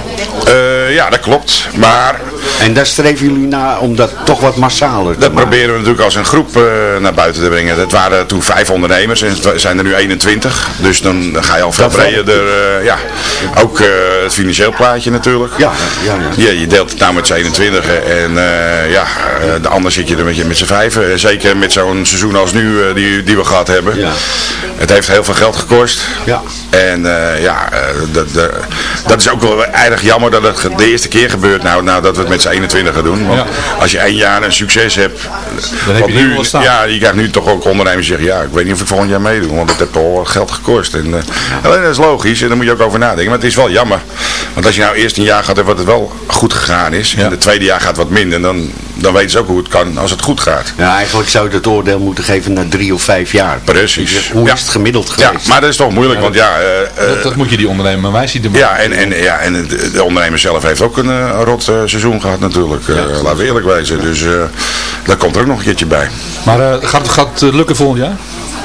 Eh, ja, dat klopt. Maar En daar streven jullie naar om dat toch wat massaler te Dat maken. proberen we natuurlijk als een groep eh, naar buiten te brengen. Het waren toen vijf ondernemers en het zijn er nu 21. Dus dan ga je al veel breder. eh, ja. Ook eh, het financieel plaatje natuurlijk. Ja, ja, ja. Ja, je deelt het nou met z'n 21 en ja, de ander zit je er met, je, met z'n vijven. Zeker met zo'n seizoen als nu die, die we gehad hebben. Ja. Het heeft heel veel geld gekost. Ja. En ja, dat, dat, dat is ook wel erg jammer dat het de eerste keer gebeurt nou, nou dat we met z'n 21 gaan doen. Want Ja. als je één jaar een succes hebt, Dan heb je nu ja, je krijgt nu toch ook ondernemers die zeggen, ja, ik weet niet of ik volgend jaar meedoe, want het heeft toch wel geld gekost. En, eh, alleen dat is logisch en daar moet je ook over nadenken, maar het is wel jammer. Want als je nou eerst een jaar gaat wat het wel goed gegaan is, en het tweede jaar gaat wat minder, dan, dan weten ze ook hoe het kan als het goed gaat. Ja, eigenlijk zou je het oordeel moeten geven na drie of vijf jaar. Precies. Hoe Ja. is het gemiddeld Ja, geweest? maar dat is toch moeilijk, want ja... eh, eh, Dat, dat moet je die ondernemer maar wij zien de Ja, en, en, ja, en de, de ondernemer zelf heeft ook een rot eh, seizoen gehad natuurlijk. Eh, laten we eerlijk wezen. Dus eh daar komt er ook nog een keertje bij. Maar eh, gaat, gaat het lukken volgend jaar?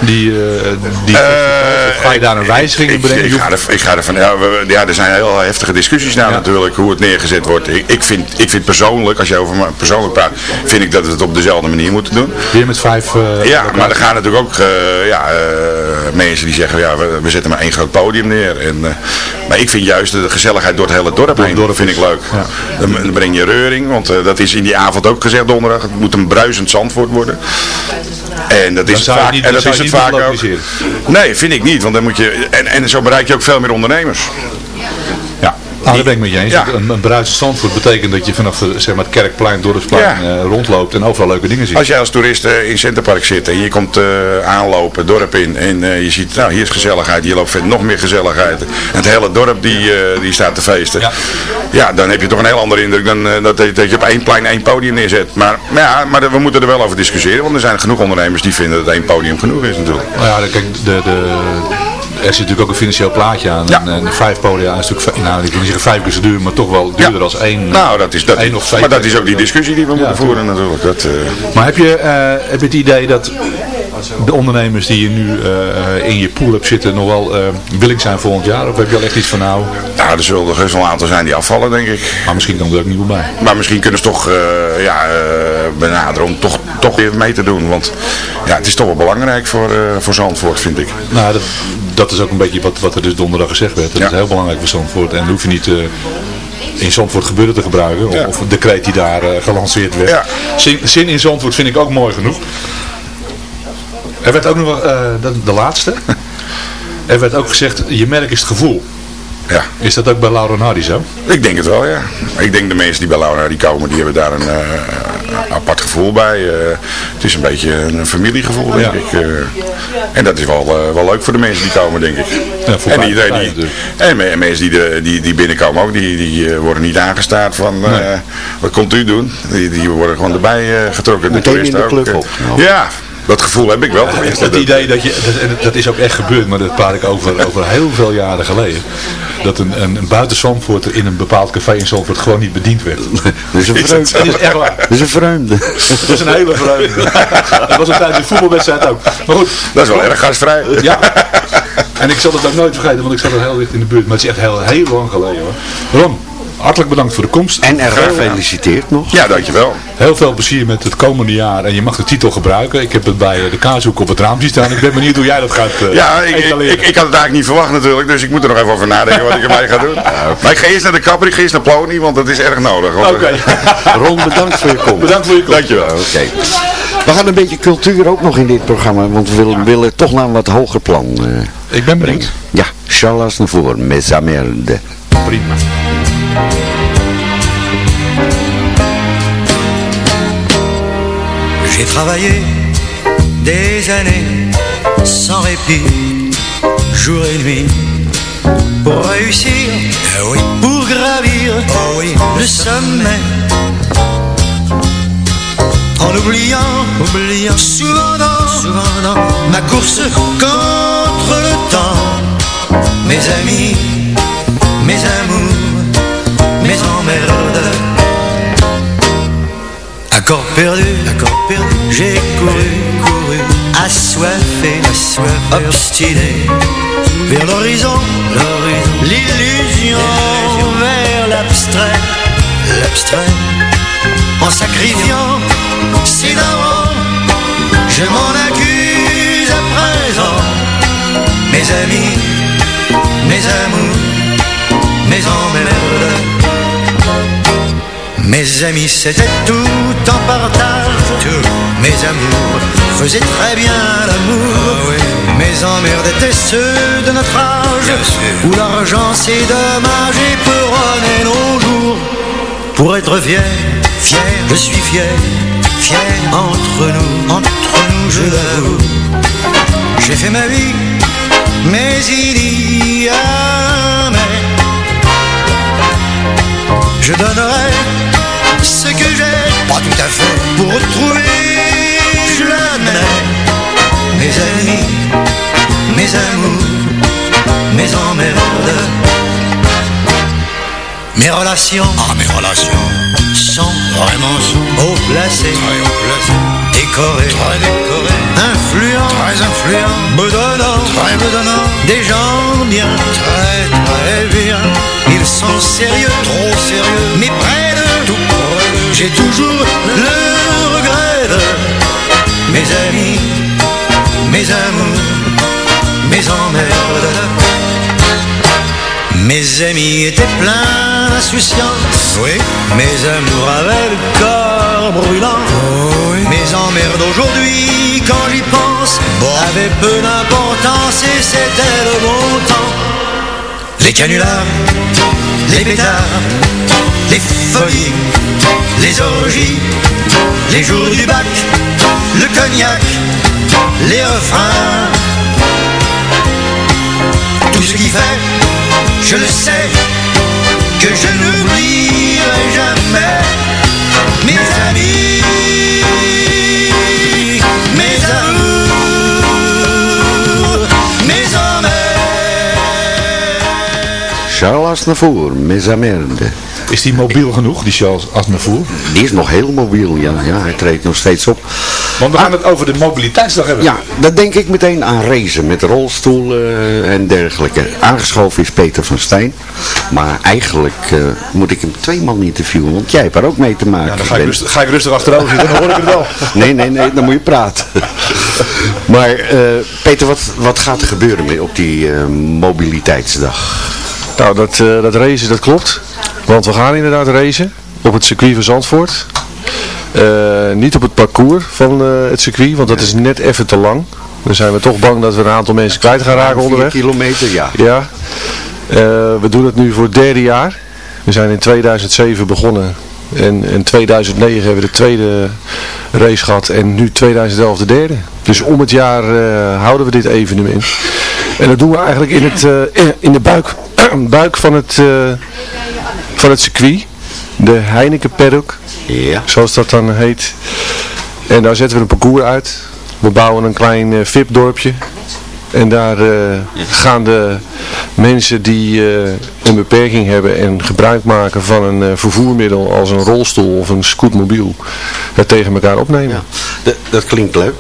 Die, eh, die of ga je daar een wijziging in brengen? ik, ga er, ik ga er van, ja, we- ja, er zijn heel heftige discussies nou natuurlijk, hoe het neergezet wordt. Ik, ik, vind, ik vind persoonlijk, als je over me persoonlijk praat, vind ik dat we het op dezelfde manier moeten doen. Weer met vijf... eh, Ja, maar er gaan natuurlijk ook eh, ja, eh, mensen die zeggen, ja, we, we zetten maar één groot podium neer. En, eh, maar ik vind juist de gezelligheid door het hele dorp heen, dorp vind ik leuk. Dan, dan breng je reuring, want eh, dat is in die avond ook gezegd donderdag. Het moet een bruisend zandwoord worden. En dat is het vaak, niet- en dat is het vaak ook. Nee, vind ik niet, want dan moet je, en, en zo bereik je ook veel meer ondernemers. Ja, dat ben ik met je eens. Ja. Een, een Zandvoort betekent dat je vanaf eh, zeg maar, het Kerkplein, Dorpsplein Ja. eh, rondloopt en overal leuke dingen ziet. Als jij als toerist eh, in Centerpark zit en je komt eh, aanlopen, het dorp in en je ziet, nou hier is gezelligheid, hier loopt verder nog meer gezelligheid. En het hele dorp die, die staat te feesten. Ja. dan heb je toch een heel andere indruk dan dat, dat je op één plein één podium neerzet. Maar, maar ja, maar we moeten er wel over discussiëren, want er zijn genoeg ondernemers die vinden dat één podium genoeg is natuurlijk. Nou ja, kijk, de, de, er zit natuurlijk ook een financieel plaatje aan. En, en vijf podia is natuurlijk, nou ik wil niet zeggen vijf keer zo duur, maar toch wel duurder als één. Nou, dat is, dat, één of maar dat is ook die discussie die we moeten voeren natuurlijk. Dat, eh, Maar heb je, eh, heb je het idee dat de ondernemers die je nu eh, in je pool hebt zitten nog wel eh, willing zijn volgend jaar? Of heb je al echt iets van nou, nou, er zullen er heus wel een aantal zijn die afvallen denk ik. maar misschien kan er ook niet meer bij. Maar misschien kunnen ze toch eh, ja, eh, benaderen om toch, toch weer mee te doen. Want ja, het is toch wel belangrijk voor, eh, voor Zandvoort, vind ik. Nou, dat, dat is ook een beetje wat, wat er dus donderdag gezegd werd. Dat is heel belangrijk voor Zandvoort. En dan hoef je niet eh, in Zandvoort gebeuren te gebruiken. Of, of een decreet die daar gelanceerd werd. Ja. Zin, zin in Zandvoort vind ik ook mooi genoeg. Er werd ook nog wel, eh, de, de laatste. Er werd ook gezegd, je merk is het gevoel. Ja. Is dat ook bij Laura Nardi zo? Ik denk het wel, ja. Ik denk de mensen die bij Laura die komen, die hebben daar een, eh, apart gevoel bij. eh, het is een beetje een familiegevoel, denk Ja. ik. eh. en dat is wel, eh, wel leuk voor de mensen die komen, denk ik. Ja, voor en die, die, en me- mensen die, de, die, die binnenkomen ook, die, die worden niet aangestaard van, eh, wat komt u doen? Die, die worden gewoon erbij eh, getrokken. De in de ook, club eh. op. Ja, dat gevoel heb ik wel. tenminste. Het idee dat je, dat, en dat is ook echt gebeurd, maar dat praat ik over, over heel veel jaren geleden. Dat een, een, een in een bepaald café in Zandvoort gewoon niet bediend werd. Dat is een vreemde. Dat is echt waar. Dat is een vreemde. Dat is een hele vreugde. Dat was een tijdens een voetbalwedstrijd ook. Maar goed. Dat is wel erg gastvrij. Ja. En ik zal het ook nooit vergeten, want ik zat er heel dicht in de buurt. Maar het is echt heel, heel lang geleden hoor. Ron, hartelijk bedankt voor de komst. En erg gefeliciteerd nog. Ja, dankjewel. Heel veel plezier met het komende jaar. En je mag de titel gebruiken. Ik heb het bij eh, de kaashoek op het raampje staan. Ik ben benieuwd hoe jij dat gaat eh Ja, ik, ik, ik, ik had het eigenlijk niet verwacht natuurlijk, dus ik moet er nog even over nadenken wat ik ermee ga doen. Maar ik ga eerst naar de kapper, ik ga eerst naar Plony, want dat is erg nodig. Oké. Ron, bedankt voor je komst. Bedankt voor je komst. Dankjewel. Oké. We gaan een beetje cultuur ook nog in dit programma, want we willen, willen toch naar een wat hoger plan eh, Ik ben benieuwd. Ja, Charles Navour, Mes Amerde. Prima. J'ai travaillé des années sans répit, jour et nuit, pour réussir, pour gravir le sommet. En oubliant, oubliant souvent dans, souvent dans ma course contre le temps, mes amis, mes amours, mes emmerdes. Accord perdu, accord perdu, j'ai couru, couru, assoiffé, assoiffé, obstiné, vers l'horizon, l'horizon, l'illusion, vers l'abstrait, l'abstrait, en sacrifiant darons, je m'en accuse à présent, mes amis, mes amours, mes emmerdes. Mes amis, c'était tout en partage. Mes amours faisaient très bien l'amour. Mes emmerdes étaient ceux de notre âge. Où l'argent c'est dommage et peut nos jours. Pour être fier, fier, je suis fier, fier entre nous, entre nous, je l'avoue. J'ai fait ma vie, mais il y a un mais. Je donnerai ce que j'ai, pas tout à fait, pour retrouver, je l'admets, mes amis, mes amours, mes emmerdes, mes relations, ah mes relations, sont vraiment sont haut placées, très haut placées, décorées, très décorées, influents, très influents, bedonnants, très bedonnants, des gens bien, très très bien, ils sont sérieux, trop sérieux, mais près de tout j'ai toujours le regret de mes amis, mes amours, mes emmerdes. Mes amis étaient pleins d'insouciance. Oui. Mes amours avaient le corps brûlant. Mes emmerdes aujourd'hui, quand j'y pense, avaient peu d'importance et c'était le bon temps. Les canulars, les pétards, les folies, les orgies, les jours du bac, le cognac, les refrains. Tout ce qui fait, je le sais, que je n'oublierai jamais mes amis, Charles Navour, Mes Amerde. Is die mobiel genoeg, die Charles Aznavour? Die is nog heel mobiel, ja. ja hij treedt nog steeds op. Want we gaan het over de mobiliteitsdag hebben. Ja, dan denk ik meteen aan racen met rolstoelen en dergelijke. Aangeschoven is Peter van Stijn. Maar eigenlijk eh, moet ik hem tweemaal interviewen, want jij hebt er ook mee te maken. Ja, dan ga ik, rustig, ga ik rustig achterover zitten, dan hoor ik het wel. Nee, nee, nee, dan moet je praten. maar eh, Peter, wat, wat gaat er gebeuren op die eh, mobiliteitsdag? Nou, dat, eh, dat racen, dat klopt. Want we gaan inderdaad racen op het circuit van Zandvoort. Eh, niet op het parcours van eh, het circuit, want dat is net even te lang. Dan zijn we toch bang dat we een aantal mensen kwijt gaan raken onderweg. Kilometer, ja. Ja. We doen het nu voor het derde jaar. We zijn in 2007 begonnen En in 2009 hebben we de tweede race gehad en nu 2011 de derde. Dus om het jaar houden we dit evenement. En dat doen we eigenlijk in, het, eh, in de buik, buik van, het, eh, van het circuit. De Heineken Paddock, Ja. zoals dat dan heet. En daar zetten we een parcours uit. We bouwen een klein eh, VIP-dorpje. En daar gaan de mensen die een beperking hebben en gebruik maken van een vervoermiddel als een rolstoel of een scootmobiel, dat tegen elkaar opnemen. Dat, dat klinkt leuk.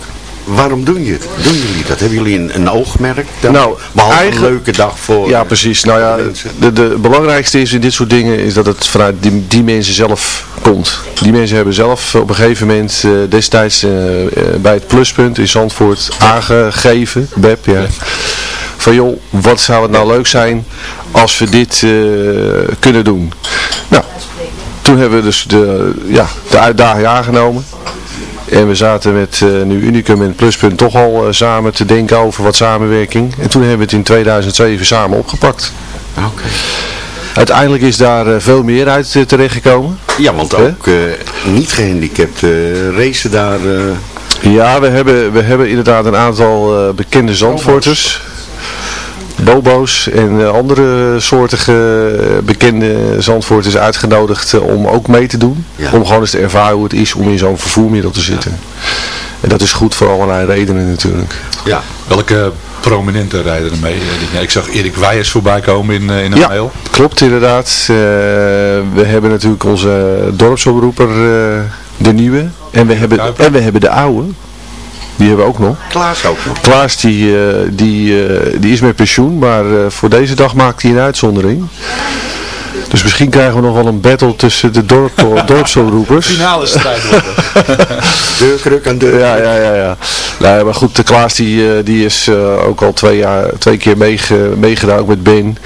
Waarom doen, je, doen jullie dat? Hebben jullie een, een oogmerk? Dan? Nou, Behalve een leuke dag voor... Ja, precies. Nou ja, de, de het belangrijkste is in dit soort dingen is dat het vanuit die, die mensen zelf komt. Die mensen hebben zelf op een gegeven moment eh, destijds eh, eh, bij het pluspunt in Zandvoort aangegeven, Beb, ja. Van joh, wat zou het nou leuk zijn als we dit kunnen doen. Nou, toen hebben we dus de, ja, de uitdaging aangenomen. En we zaten met eh, nu Unicum en Pluspunt toch al eh, samen te denken over wat samenwerking. En toen hebben we het in 2007 samen opgepakt. Oké. Uiteindelijk is daar eh, veel meer uit terechtgekomen. Ja, want ook niet gehandicapten racen daar... Ja, we hebben, we hebben inderdaad een aantal bekende Zandvoorters. Bobo's en eh, andere soortige eh, bekende Zandvoorters uitgenodigd eh, om ook mee te doen. Om gewoon eens te ervaren hoe het is om in zo'n vervoermiddel te zitten. En dat is goed voor allerlei redenen natuurlijk. Ja. Welke prominente rijden er mee? Ik zag Erik Weijers voorbij komen in, in een Ja, mail. klopt inderdaad. Eh, we hebben natuurlijk onze dorpsomroeper, eh, de nieuwe. En we, hebben, en we hebben de oude. Die hebben we ook nog. Klaas ook nog. Klaas die, eh, die, eh, die is met pensioen, maar eh, voor deze dag maakt hij een uitzondering. Dus misschien krijgen we nog wel een battle tussen de dorp, dorpsomroepers. Finale strijd worden. Deurkruk aan deur. Ja, ja, ja. ja. Nee, maar goed, de Klaas die, die is ook al twee, jaar, twee keer meege, meegedaan, ook met Ben.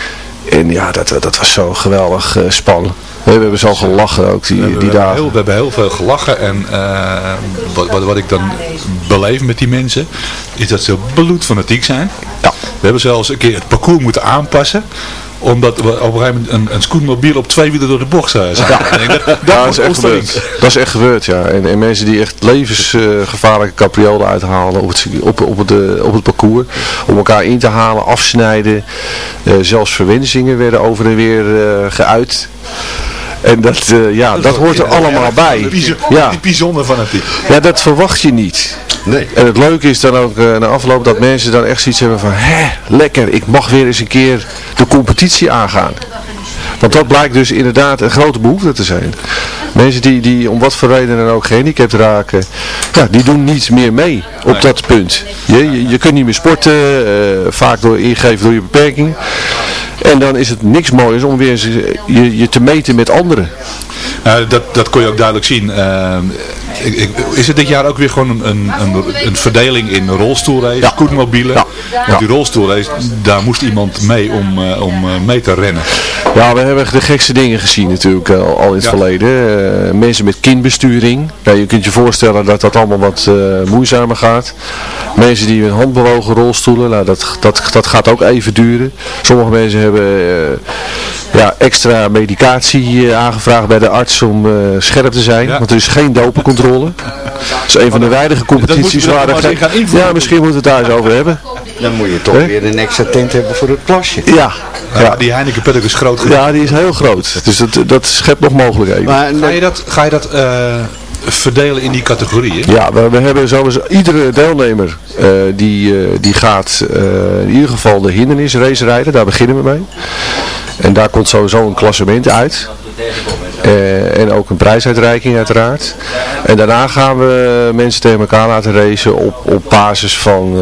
En ja, dat, dat was zo geweldig eh, spannend. We hebben zo gelachen ook die, We, die hebben dagen. heel, we hebben heel veel gelachen en eh, wat, wat, wat ik dan beleef met die mensen is dat ze bloedfanatiek zijn. Ja. We hebben zelfs een keer het parcours moeten aanpassen omdat we op een gegeven moment een, een scootmobiel op twee wielen door de bocht zijn. Ja. Dat, Ja, dat moet is echt gebeurd. Dat is echt gebeurd, ja. En, en mensen die echt levensgevaarlijke capriolen uithalen op het, op, op, het, eh, op het parcours. Om elkaar in te halen, afsnijden. Eh, zelfs verwensingen werden over en weer eh, geuit. En dat, eh, ja, dat, hoort er allemaal bij. Ja. Bijzonder fanatiek. ja, dat verwacht je niet. Nee. En het leuke is dan ook eh, na afloop dat mensen dan echt zoiets hebben van, hè, lekker, ik mag weer eens een keer de competitie aangaan. Want dat blijkt dus inderdaad een grote behoefte te zijn. Mensen die, die om wat voor reden dan ook gehandicapt raken, ja, die doen niet meer mee op dat punt. Je, je, je kunt niet meer sporten, eh, vaak door ingegeven door je beperking. En dan is het niks moois om weer je, je te meten met anderen. Nou, dat, dat kon je ook duidelijk zien. Eh, ik, ik- is het dit jaar ook weer gewoon een, een, een, een verdeling in rolstoelrace, scootmobielen? Want die rolstoelrace, daar moest iemand mee om, eh, om eh, mee te rennen. Ja, we hebben de gekste dingen gezien natuurlijk eh, al in het Ja. verleden. Mensen met kindbesturing. Ja, je kunt je voorstellen dat dat allemaal wat moeizamer gaat. Mensen die met handbewogen rolstoelen, nou, dat, dat, dat gaat ook even duren. Sommige mensen hebben ja, extra medicatie eh, aangevraagd bij de arts om eh, scherp te zijn. Want er is geen dopencontrole. Dat is een van de weinige competities waar er maar. Ja, misschien moeten we het daar eens over hebben. Dan moet je toch weer een extra tent hebben voor het plasje. Ja. Ja, die Heineken Paddock is groot genoeg. Ja, die is heel groot. Dus dat, dat schept nog mogelijkheden. Ga je dat, ga je dat eh, verdelen in die categorieën? Ja, we, we hebben sowieso iedere deelnemer eh, die, eh, die gaat eh, in ieder geval de hindernisrace rijden. Daar beginnen we mee. En daar komt sowieso een klassement uit. Eh, en ook een prijsuitreiking uiteraard. En daarna gaan we mensen tegen elkaar laten racen op, op basis van eh,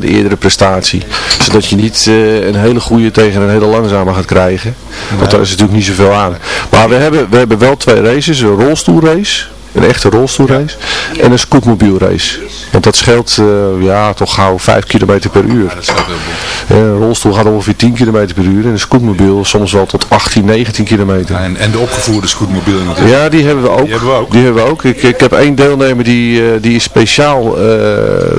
de eerdere prestatie. Zodat je niet eh, een hele goede tegen een hele langzame gaat krijgen. Want daar is natuurlijk niet zoveel aan. Maar we hebben, we hebben wel twee races. Een rolstoelrace. Een echte rolstoelrace. En een scootmobielrace. Want dat scheelt eh, ja, toch gauw 5 km per uur. dat scheelt heel Eh, Een rolstoel gaat ongeveer 10 km per uur. En een scootmobiel soms wel tot 18, 19 kilometer. En, en de opgevoerde scootmobielen natuurlijk. Ja, die hebben we ook. Die hebben we ook. Die hebben we ook. Ik, ik heb één deelnemer die, eh, die is speciaal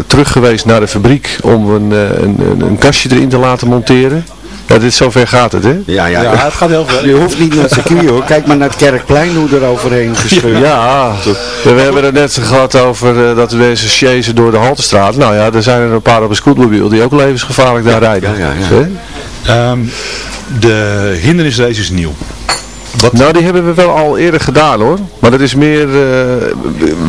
terug geweest naar de fabriek om een, een, een, een kastje erin te laten monteren. Ja, dit zover gaat het, hè? Ja, ja, Ja, het gaat heel ver. Je hoeft niet naar het circuit hoor. Kijk maar naar het Kerkplein hoe er overheen gescheurd. Ja, we hebben het net gehad over eh, dat we mensen chasen door de Haltestraat. Nou ja, er zijn er een paar op een scootmobiel die ook levensgevaarlijk daar rijden. ja, ja. Ehm, de hindernisrace is nieuw. Nou, die hebben we wel al eerder gedaan hoor. Maar dat is meer, eh,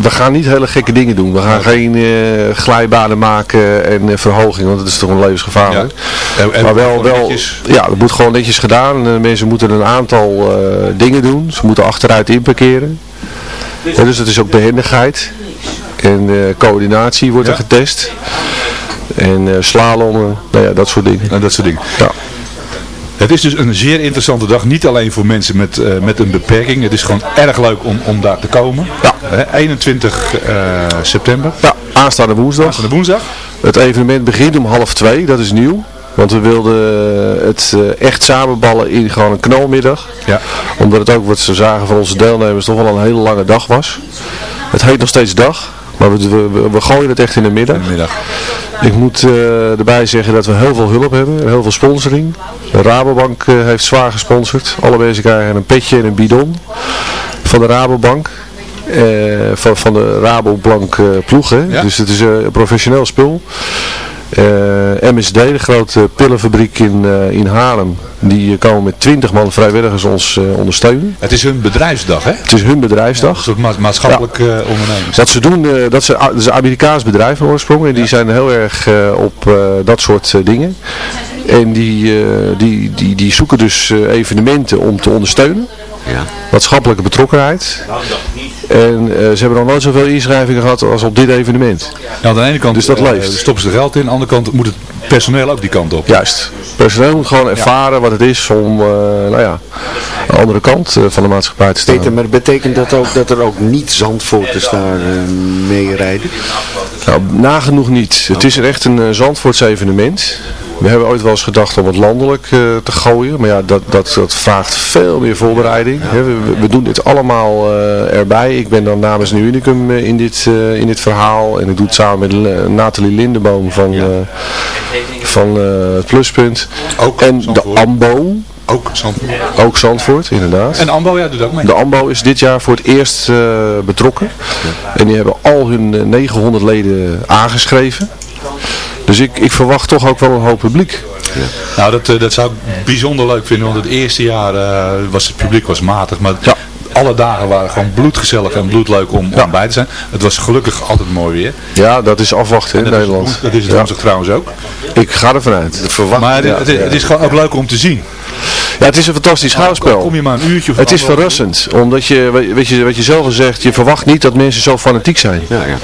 we gaan niet hele gekke dingen doen. We gaan geen eh, glijbanen maken en eh, verhoging, want dat is toch een levensgevaarlijk. En- en maar wel, wel netjes. ja, dat moet gewoon netjes gedaan. Mensen moeten een aantal dingen doen. Ze moeten achteruit inparkeren. Ja, dus het is ook behendigheid. En coördinatie wordt er getest. En slalommen, nou ja, dat soort dingen. En dat soort dingen. Ja. Het is dus een zeer interessante dag, niet alleen voor mensen met, eh, met een beperking. Het is gewoon erg leuk om, om daar te komen. Ja. Hè, 21 eh, september. Ja, aanstaande woensdag. Aanstaande woensdag. Het evenement begint om half twee, dat is nieuw. Want we wilden het eh, echt samenballen in gewoon een knalmiddag. Ja. Omdat het ook, wat ze zagen van onze deelnemers, toch wel een hele lange dag was. Het heet nog steeds dag, maar we, we, we gooien het echt in de middag. middag. Ik moet eh, erbij zeggen dat we heel veel hulp hebben, heel veel sponsoring. De Rabobank eh, heeft zwaar gesponsord. Alle mensen krijgen een petje en een bidon van de Rabobank. Eh, van, van de Rabobank ploeg. Hè? Ja. Dus het is een professioneel spul. Eh, MSD, de grote pillenfabriek in, eh, in Haarlem, die eh, komen met 20 man vrijwilligers ons ondersteunen. Het is hun bedrijfsdag, hè? Het is hun bedrijfsdag. Een soort ma- maatschappelijk eh, ondernemers. Wat ze doen, dat, ze, dat is een Amerikaans bedrijf van oorsprong en die zijn heel erg op dat soort dingen. En die, die, die, die zoeken dus evenementen om te ondersteunen. Ja. Maatschappelijke betrokkenheid. En eh, ze hebben nog nooit zoveel inschrijvingen gehad als op dit evenement. Nou, aan de ene kant Dus dat eh, leeft. stoppen ze er geld in, aan de andere kant moet het personeel ook die kant op. Juist. Personeel moet gewoon ervaren wat het is om eh, nou ja, aan de andere kant eh, van de maatschappij te staan. Peter, maar betekent dat ook dat er ook niet Zandvoorters daar eh, mee rijden? Nou, nagenoeg niet. Het is echt een uh, Zandvoorts evenement. We hebben ooit wel eens gedacht om het landelijk uh, te gooien. Maar ja, dat, dat, dat vraagt veel meer voorbereiding. Ja. We, we, doen dit allemaal uh, erbij. Ik ben dan namens Nieuw Unicum uh, in, dit, in dit verhaal. En ik doe het samen met Nathalie Lindeboom van, van het Pluspunt. Ook en de AMBO. Ook Zandvoort. Ook Zandvoort, inderdaad. En AMBO, ja, doet ook mee. De AMBO is dit jaar voor het eerst betrokken. En die hebben al hun 900 leden aangeschreven. Dus ik, ik verwacht toch ook wel een hoop publiek. Ja. Nou, dat, uh, dat zou ik bijzonder leuk vinden, want het eerste jaar uh, was het publiek was matig, maar ja. alle dagen waren gewoon bloedgezellig en bloedleuk om, ja. om bij te zijn. Het was gelukkig altijd mooi weer. Ja, dat is afwachten in dat Nederland. Is, dat is het trouwens ook. Ik ga ervan uit. Maar het, het, het, is gewoon ook leuk om te zien. Ja, het is een fantastisch schouwspel. Kom je maar een uurtje of Het is verrassend, omdat je, weet je, wat je zelf al zegt, je verwacht niet dat mensen zo fanatiek zijn. Ja, ja.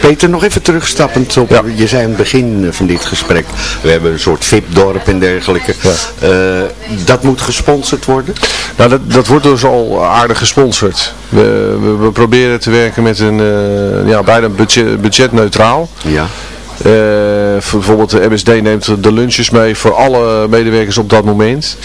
Peter, nog even terugstappend op, ja. je zei aan het begin van dit gesprek, we hebben een soort VIP-dorp en dergelijke. Ja. Uh, dat moet gesponsord worden? Nou, dat, dat wordt dus al aardig gesponsord. We, we, we proberen te werken met een, uh, ja, bijna budget, budgetneutraal. Ja. Uh, bijvoorbeeld de MSD neemt de lunches mee voor alle medewerkers op dat moment.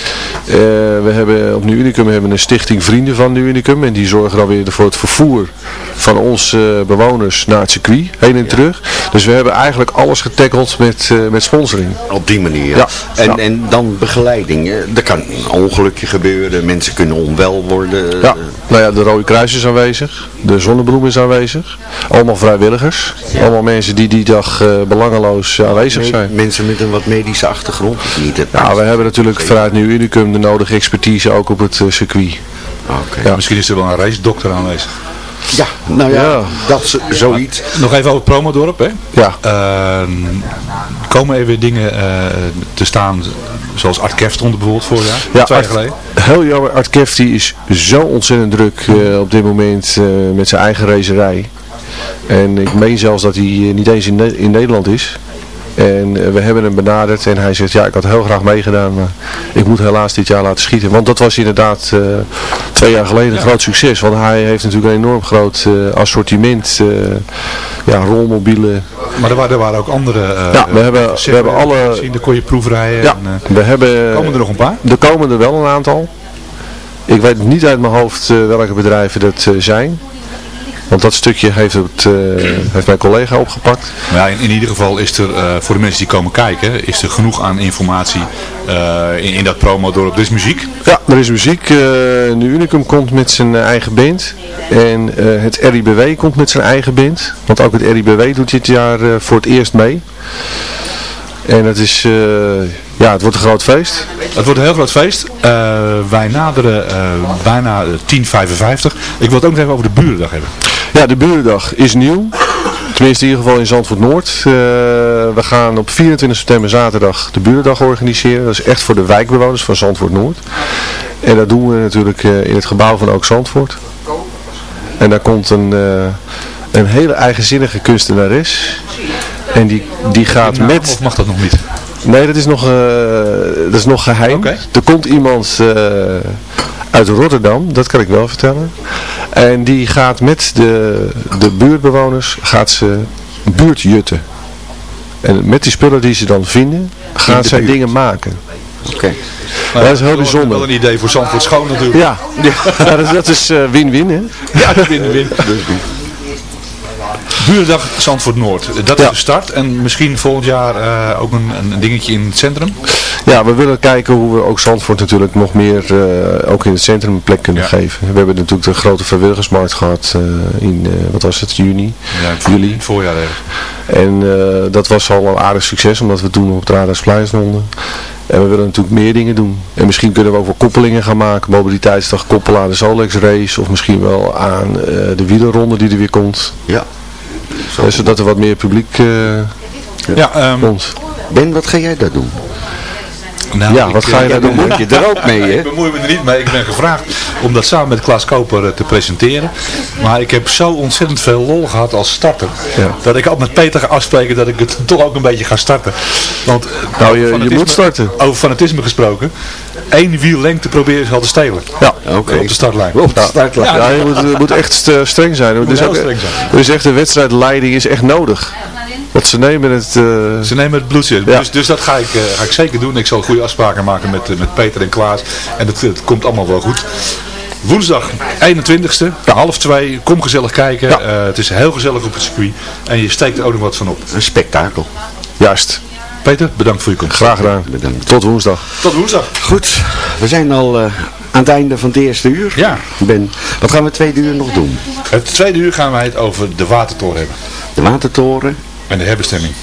Uh, we hebben op Nieuw Unicum hebben een stichting Vrienden van Nieuw Unicum. En die zorgen dan weer voor het vervoer van onze bewoners naar het circuit, heen en terug. Dus we hebben eigenlijk alles getackeld met, uh, met sponsoring. Op die manier. Ja. En, ja. en dan begeleiding. Er kan een ongelukje gebeuren, mensen kunnen onwel worden. Ja, nou ja, de Rode Kruis is aanwezig, de Zonnebloem is aanwezig. Allemaal vrijwilligers. Allemaal mensen die die dag uh, belangeloos aanwezig zijn. Mensen met een wat medische achtergrond? Niet het ja, we hebben natuurlijk vanuit Nieuw Unicum de nodige expertise ook op het uh, circuit. Okay. Ja. Misschien is er wel een race dokter aanwezig. Ja, nou ja, ja. dat is zoiets. Nog even over het promodorp, hè? Ja. Uh, komen er weer dingen uh, te staan, zoals Art Kev stond bijvoorbeeld vorig jaar, ja, twee jaar geleden? Heel jammer, Art Kev die is zo ontzettend druk uh, op dit moment met zijn eigen racerij. En ik meen zelfs dat hij niet eens in, ne in Nederland is. En we hebben hem benaderd en hij zegt, ja ik had heel graag meegedaan, maar ik moet helaas dit jaar laten schieten. Want dat was inderdaad uh, twee jaar geleden een ja. groot succes. Want hij heeft natuurlijk een enorm groot uh, assortiment, uh, ja, rolmobielen. Maar er waren, er waren ook andere Ja, we hebben, we hebben alle... Zien, daar kon je proefrijden. Ja, en, we hebben... Komen er nog een paar? Er komen er wel een aantal. Ik weet niet uit mijn hoofd welke bedrijven dat zijn. Want dat stukje heeft, het, eh, heeft mijn collega opgepakt. Ja, in, in ieder geval is er eh, voor de mensen die komen kijken, is er genoeg aan informatie eh, in, in dat promodorp. Er is muziek. Ja, er is muziek. de Unicum komt met zijn eigen band. En het RIBW komt met zijn eigen band. Want ook het RIBW doet dit jaar voor het eerst mee. En het is, ja, het wordt een groot feest. Het wordt een heel groot feest. Eh, wij naderen eh, bijna 10.55. Ik wil het ook nog even over de burendag hebben. Ja, de Burendag is nieuw. Tenminste in ieder geval in Zandvoort Noord. Eh, we gaan op 24 september zaterdag de Burendag organiseren. Dat is echt voor de wijkbewoners van Zandvoort Noord. En dat doen we natuurlijk eh, in het gebouw van Ook Zandvoort. En daar komt een, eh, een hele eigenzinnige kunstenares. En die, die gaat met... Of mag dat nog niet? Nee, dat is nog, eh, dat is nog geheim. Er komt iemand eh, uit Rotterdam, dat kan ik wel vertellen. En die gaat met de, de buurtbewoners gaat ze buurtjutten. En met die spullen die ze dan vinden, gaat de zij dingen maken. Oké. dat is heel bijzonder. Wel een idee voor Zandvoort Schoon natuurlijk. Ja, ja dat, is- dat is eh, win-win hè. Ja, dat win-win. Burendag Zandvoort Noord. Dat is de start. En misschien volgend jaar eh, ook een, een dingetje in het centrum. Ja, we willen kijken hoe we ook Zandvoort natuurlijk nog meer, eh, ook in het centrum een plek kunnen geven. We hebben natuurlijk de grote vrijwilligersmarkt gehad eh, in, wat was het, juni? Ja, juli. Het voorjaar. En dat was al een aardig succes, omdat we toen op het Radarsplein stonden. En we willen natuurlijk meer dingen doen. En misschien kunnen we ook wel koppelingen gaan maken. Mobiliteitsdag koppelen aan de Solex race. Of misschien wel aan de wielerronde die er weer komt. Ja. Zodat er wat meer publiek eh Ja, ehm, komt. Ben, wat ga jij daar doen? Nou, Ja, ik, wat ga je eh, daar doen? Bemoeit je er ook mee, hè? Ik bemoei me er niet mee. Ik ben gevraagd om dat samen met Klaas Koper eh, te presenteren. Maar ik heb zo ontzettend veel lol gehad als starter. Dat ik al met Peter ga afspreken dat ik het toch ook een beetje ga starten. Want eh, Nou, je- je moet starten. Over fanatisme gesproken. één wiel lengte proberen ze al te stelen. Ja, oké. Op de startlijn. Op de startlijn. Ja, je moet, moet echt st- streng zijn. Er moet is, heel ook- streng zijn. er is echt een wedstrijdleiding is echt nodig. Want ze nemen het... eh, Ze nemen het bloedje. Ja. Dus, dus dat ga ik, eh, ga ik zeker doen. Ik zal goede afspraken maken met, eh, met Peter en Klaas. En het, het komt allemaal wel goed. Woensdag 21ste, half twee. Kom gezellig kijken. Eh, het is heel gezellig op het circuit. En je steekt er ook nog wat van op. Een spektakel. Juist. Peter, bedankt voor je komst. Graag gedaan. Bedankt. Tot woensdag. Tot woensdag. Goed, we zijn al eh, aan het einde van het eerste uur. Ja. Ben, wat gaan we het tweede uur nog doen? Het tweede uur gaan wij het over de watertoren hebben. De watertoren En de herbestemming.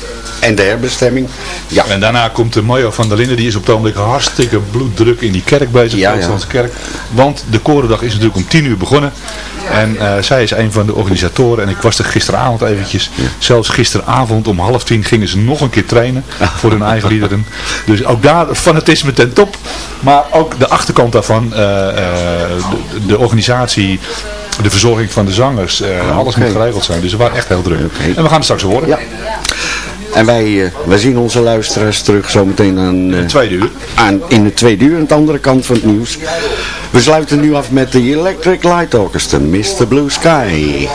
en de herbestemming. Ja. En daarna komt de Mayo van der Linden. Die is op het ogenblik hartstikke bloeddruk in die kerk bezig. Ja, de ja. Kerk. Want de Korendag is natuurlijk om 10 uur begonnen. En eh, zij is een van de organisatoren. En ik was er gisteravond eventjes. Zelfs gisteravond om half tien gingen ze nog een keer trainen. Voor hun eigen liederen. Dus ook daar fanatisme ten top. Maar ook de achterkant daarvan. eh, eh, de, de organisatie. De verzorging van de zangers. eh, alles oké. moet geregeld zijn. Dus ze waren echt heel druk. En we gaan het straks horen. Ja. En wij, eh, wij zien onze luisteraars terug zometeen aan, eh, Tweede uur. aan, in de tweede uur, aan de andere kant van het nieuws. We sluiten nu af met de Electric Light Orchestra, Mr. Blue Sky.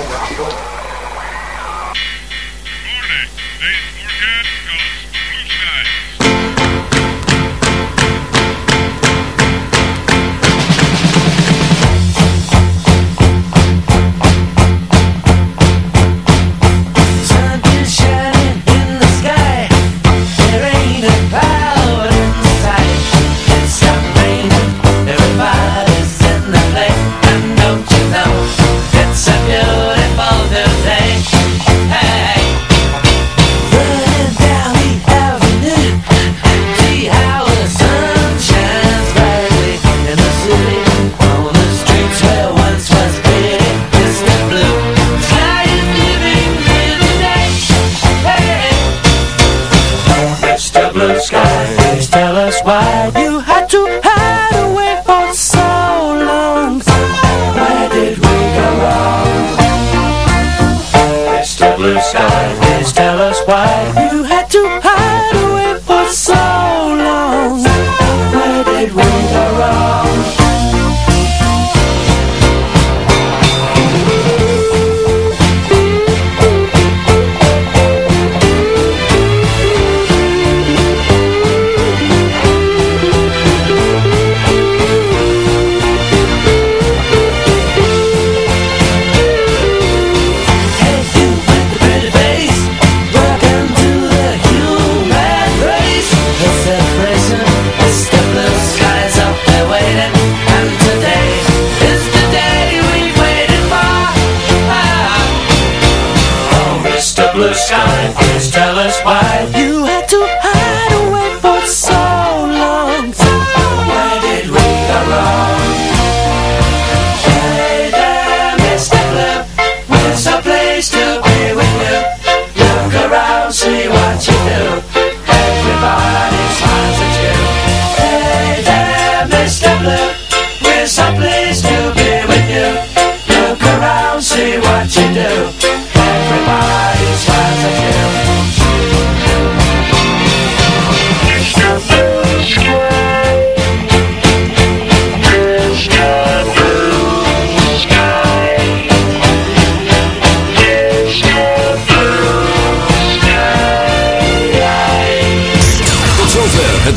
blue sky. Please tell us.